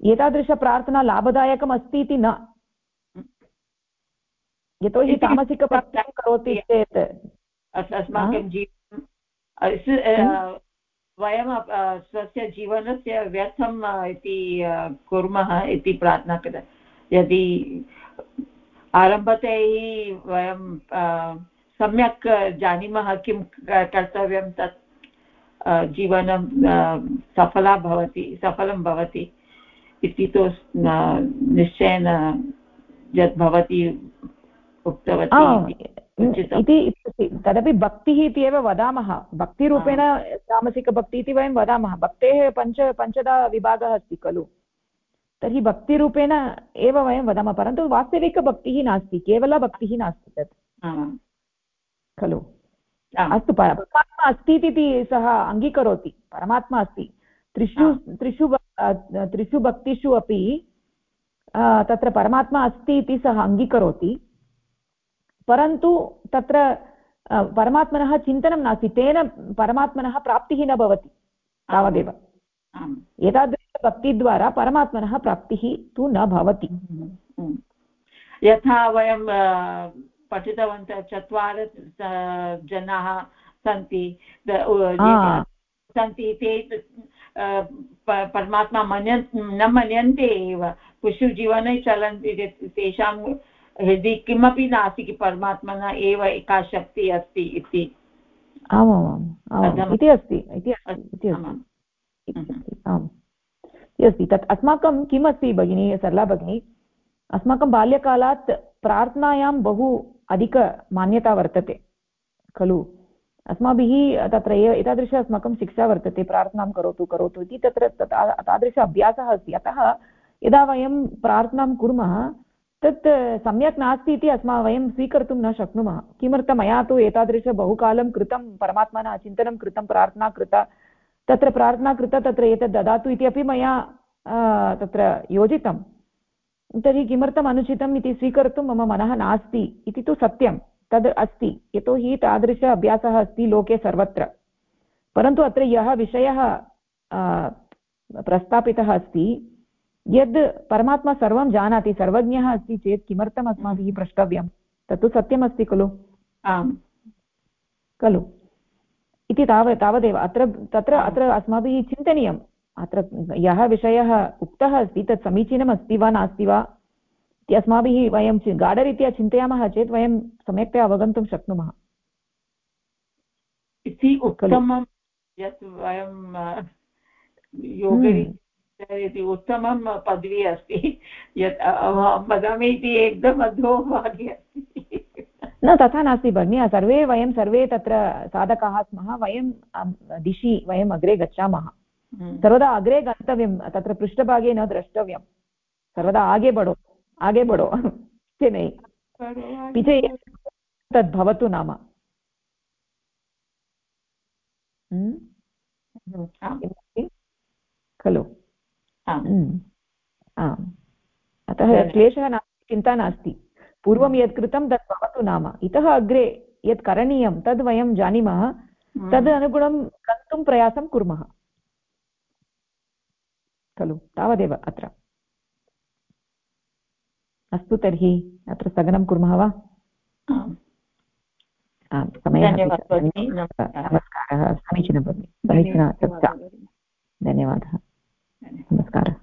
एतादृशप्रार्थना लाभदायकम् अस्ति इति न। यतोहि तामसिकप्रार्थनां करोति चेत्। अस्माकं जीवनं वयं स्वस्य जीवनस्य व्यर्थम् इति कुर्मः इति प्रार्थना कृता यदि आरम्भते वयं सम्यक् जानीमः किं कर्तव्यं तत् जीवनं सफला भवति सफलं भवति इति तु निश्चयेन यद् भवती उक्तवती इति तदपि भक्तिः इति एव वदामः। भक्तिरूपेण तामसिकभक्ति इति वयं वदामः। भक्तेः पञ्च पञ्चदा विभागः अस्ति खलु। तर्हि भक्तिरूपेण एव वयं वदामः परन्तु वास्तविकभक्तिः नास्ति केवलभक्तिः नास्ति तत्। खलु? अस्तु परमात्मा अस्ति इति सः अङ्गीकरोति परमात्मा अस्ति। त्रिषु त्रिषु त्रिषु भक्तिषु अपि तत्र परमात्मा अस्ति इति सः अङ्गीकरोति परन्तु तत्र परमात्मनः चिन्तनं नास्ति तेन परमात्मनः प्राप्तिः न भवति तावदेव। एतादृशभक्तिद्वारा परमात्मनः प्राप्तिः तु न भवति। हम्म, हम्म। यथा वयं पठितवन्तः चत्वार जनाः सन्ति सन्ति ते परमात्मा मन्य न मन्यन्ते एव। पुष्पजीवने चलन्ति तेषां हृदि किमपि नास्ति कि परमात्मना एव एका शक्तिः अस्ति इति। आमामाम् इति अस्ति इति अस्ति आम्। अस्ति। तत् अस्माकं किम् अस्ति भगिनी, सरला भगिनी? अस्माकं बाल्यकालात् प्रार्थनायां बहु अधिकमान्यता वर्तते, खलु? अस्माभिः तत्र एव, एतादृश अस्माकं शिक्षा वर्तते, प्रार्थनां करोतु करोतु इति तत्र तादृश अभ्यासः अस्ति। अतः यदा वयं प्रार्थनां कुर्मः, तत् सम्यक् नास्ति इति अस्मा, वयं स्वीकर्तुं न शक्नुमः। किमर्थं मया तु एतादृश बहुकालं कृतं, परमात्मनः चिन्तनं कृतं, प्रार्थना कृता तत्र प्रार्थना कृता तत्र एतत् ददातु इति अपि मया तत्र योजितं। तर्हि किमर्थम् अनुचितम् इति स्वीकर्तुं मम मनः नास्ति इति तु सत्यं तद् अस्ति। यतोहि तादृश अभ्यासः अस्ति लोके सर्वत्र। परन्तु अत्र यः विषयः प्रस्थापितः अस्ति यद् परमात्मा सर्वं जानाति सर्वज्ञः अस्ति चेत् किमर्थम् अस्माभिः प्रष्टव्यं? तत्तु सत्यमस्ति खलु? आम्। खलु? इति तावत् तावदेव। अत्र तत्र अत्र अस्माभिः चिन्तनीयम्। अत्र यः विषयः उक्तः अस्ति तत् समीचीनम् अस्ति वा नास्ति वा इति अस्माभिः वयं गाढरीत्या चिन्तयामः चेत् वयं सम्यक्तया अवगन्तुं शक्नुमः। इति उत्तमं यत् वयं योगरी हम्म। इति उत्तमं पदवी अस्ति। यत् वदामि इति एकदम् अधोभागे अस्ति। न तथा नास्ति भगिनि सर्वे वयं सर्वे तत्र साधकाः स्मः वयं दिशि वयम् अग्रे गच्छामः। हम्म। सर्वदा अग्रे गन्तव्यं तत्र पृष्ठभागे न द्रष्टव्यं। सर्वदा आगे बडो आगे बडो चेनै पिछे तद् भवतु नाम। हम्म? हम्म, खलु। अतः क्लेशः नास्ति चिन्ता नास्ति। पूर्वं यत् कृतं तत् भवतु नाम। इतः अग्रे यत् करणीयं तद् वयं जानीमः। तद् अनुगुणं गन्तुं प्रयासं कुर्मः। खलु तावदेव अत्र। अस्तु तर्हि अत्र स्थगनं कुर्मः वा? समयः नमस्कारः। समीचीनं भगिनि। समीचीना चर्चा धन्यवादः। नमस्कारः।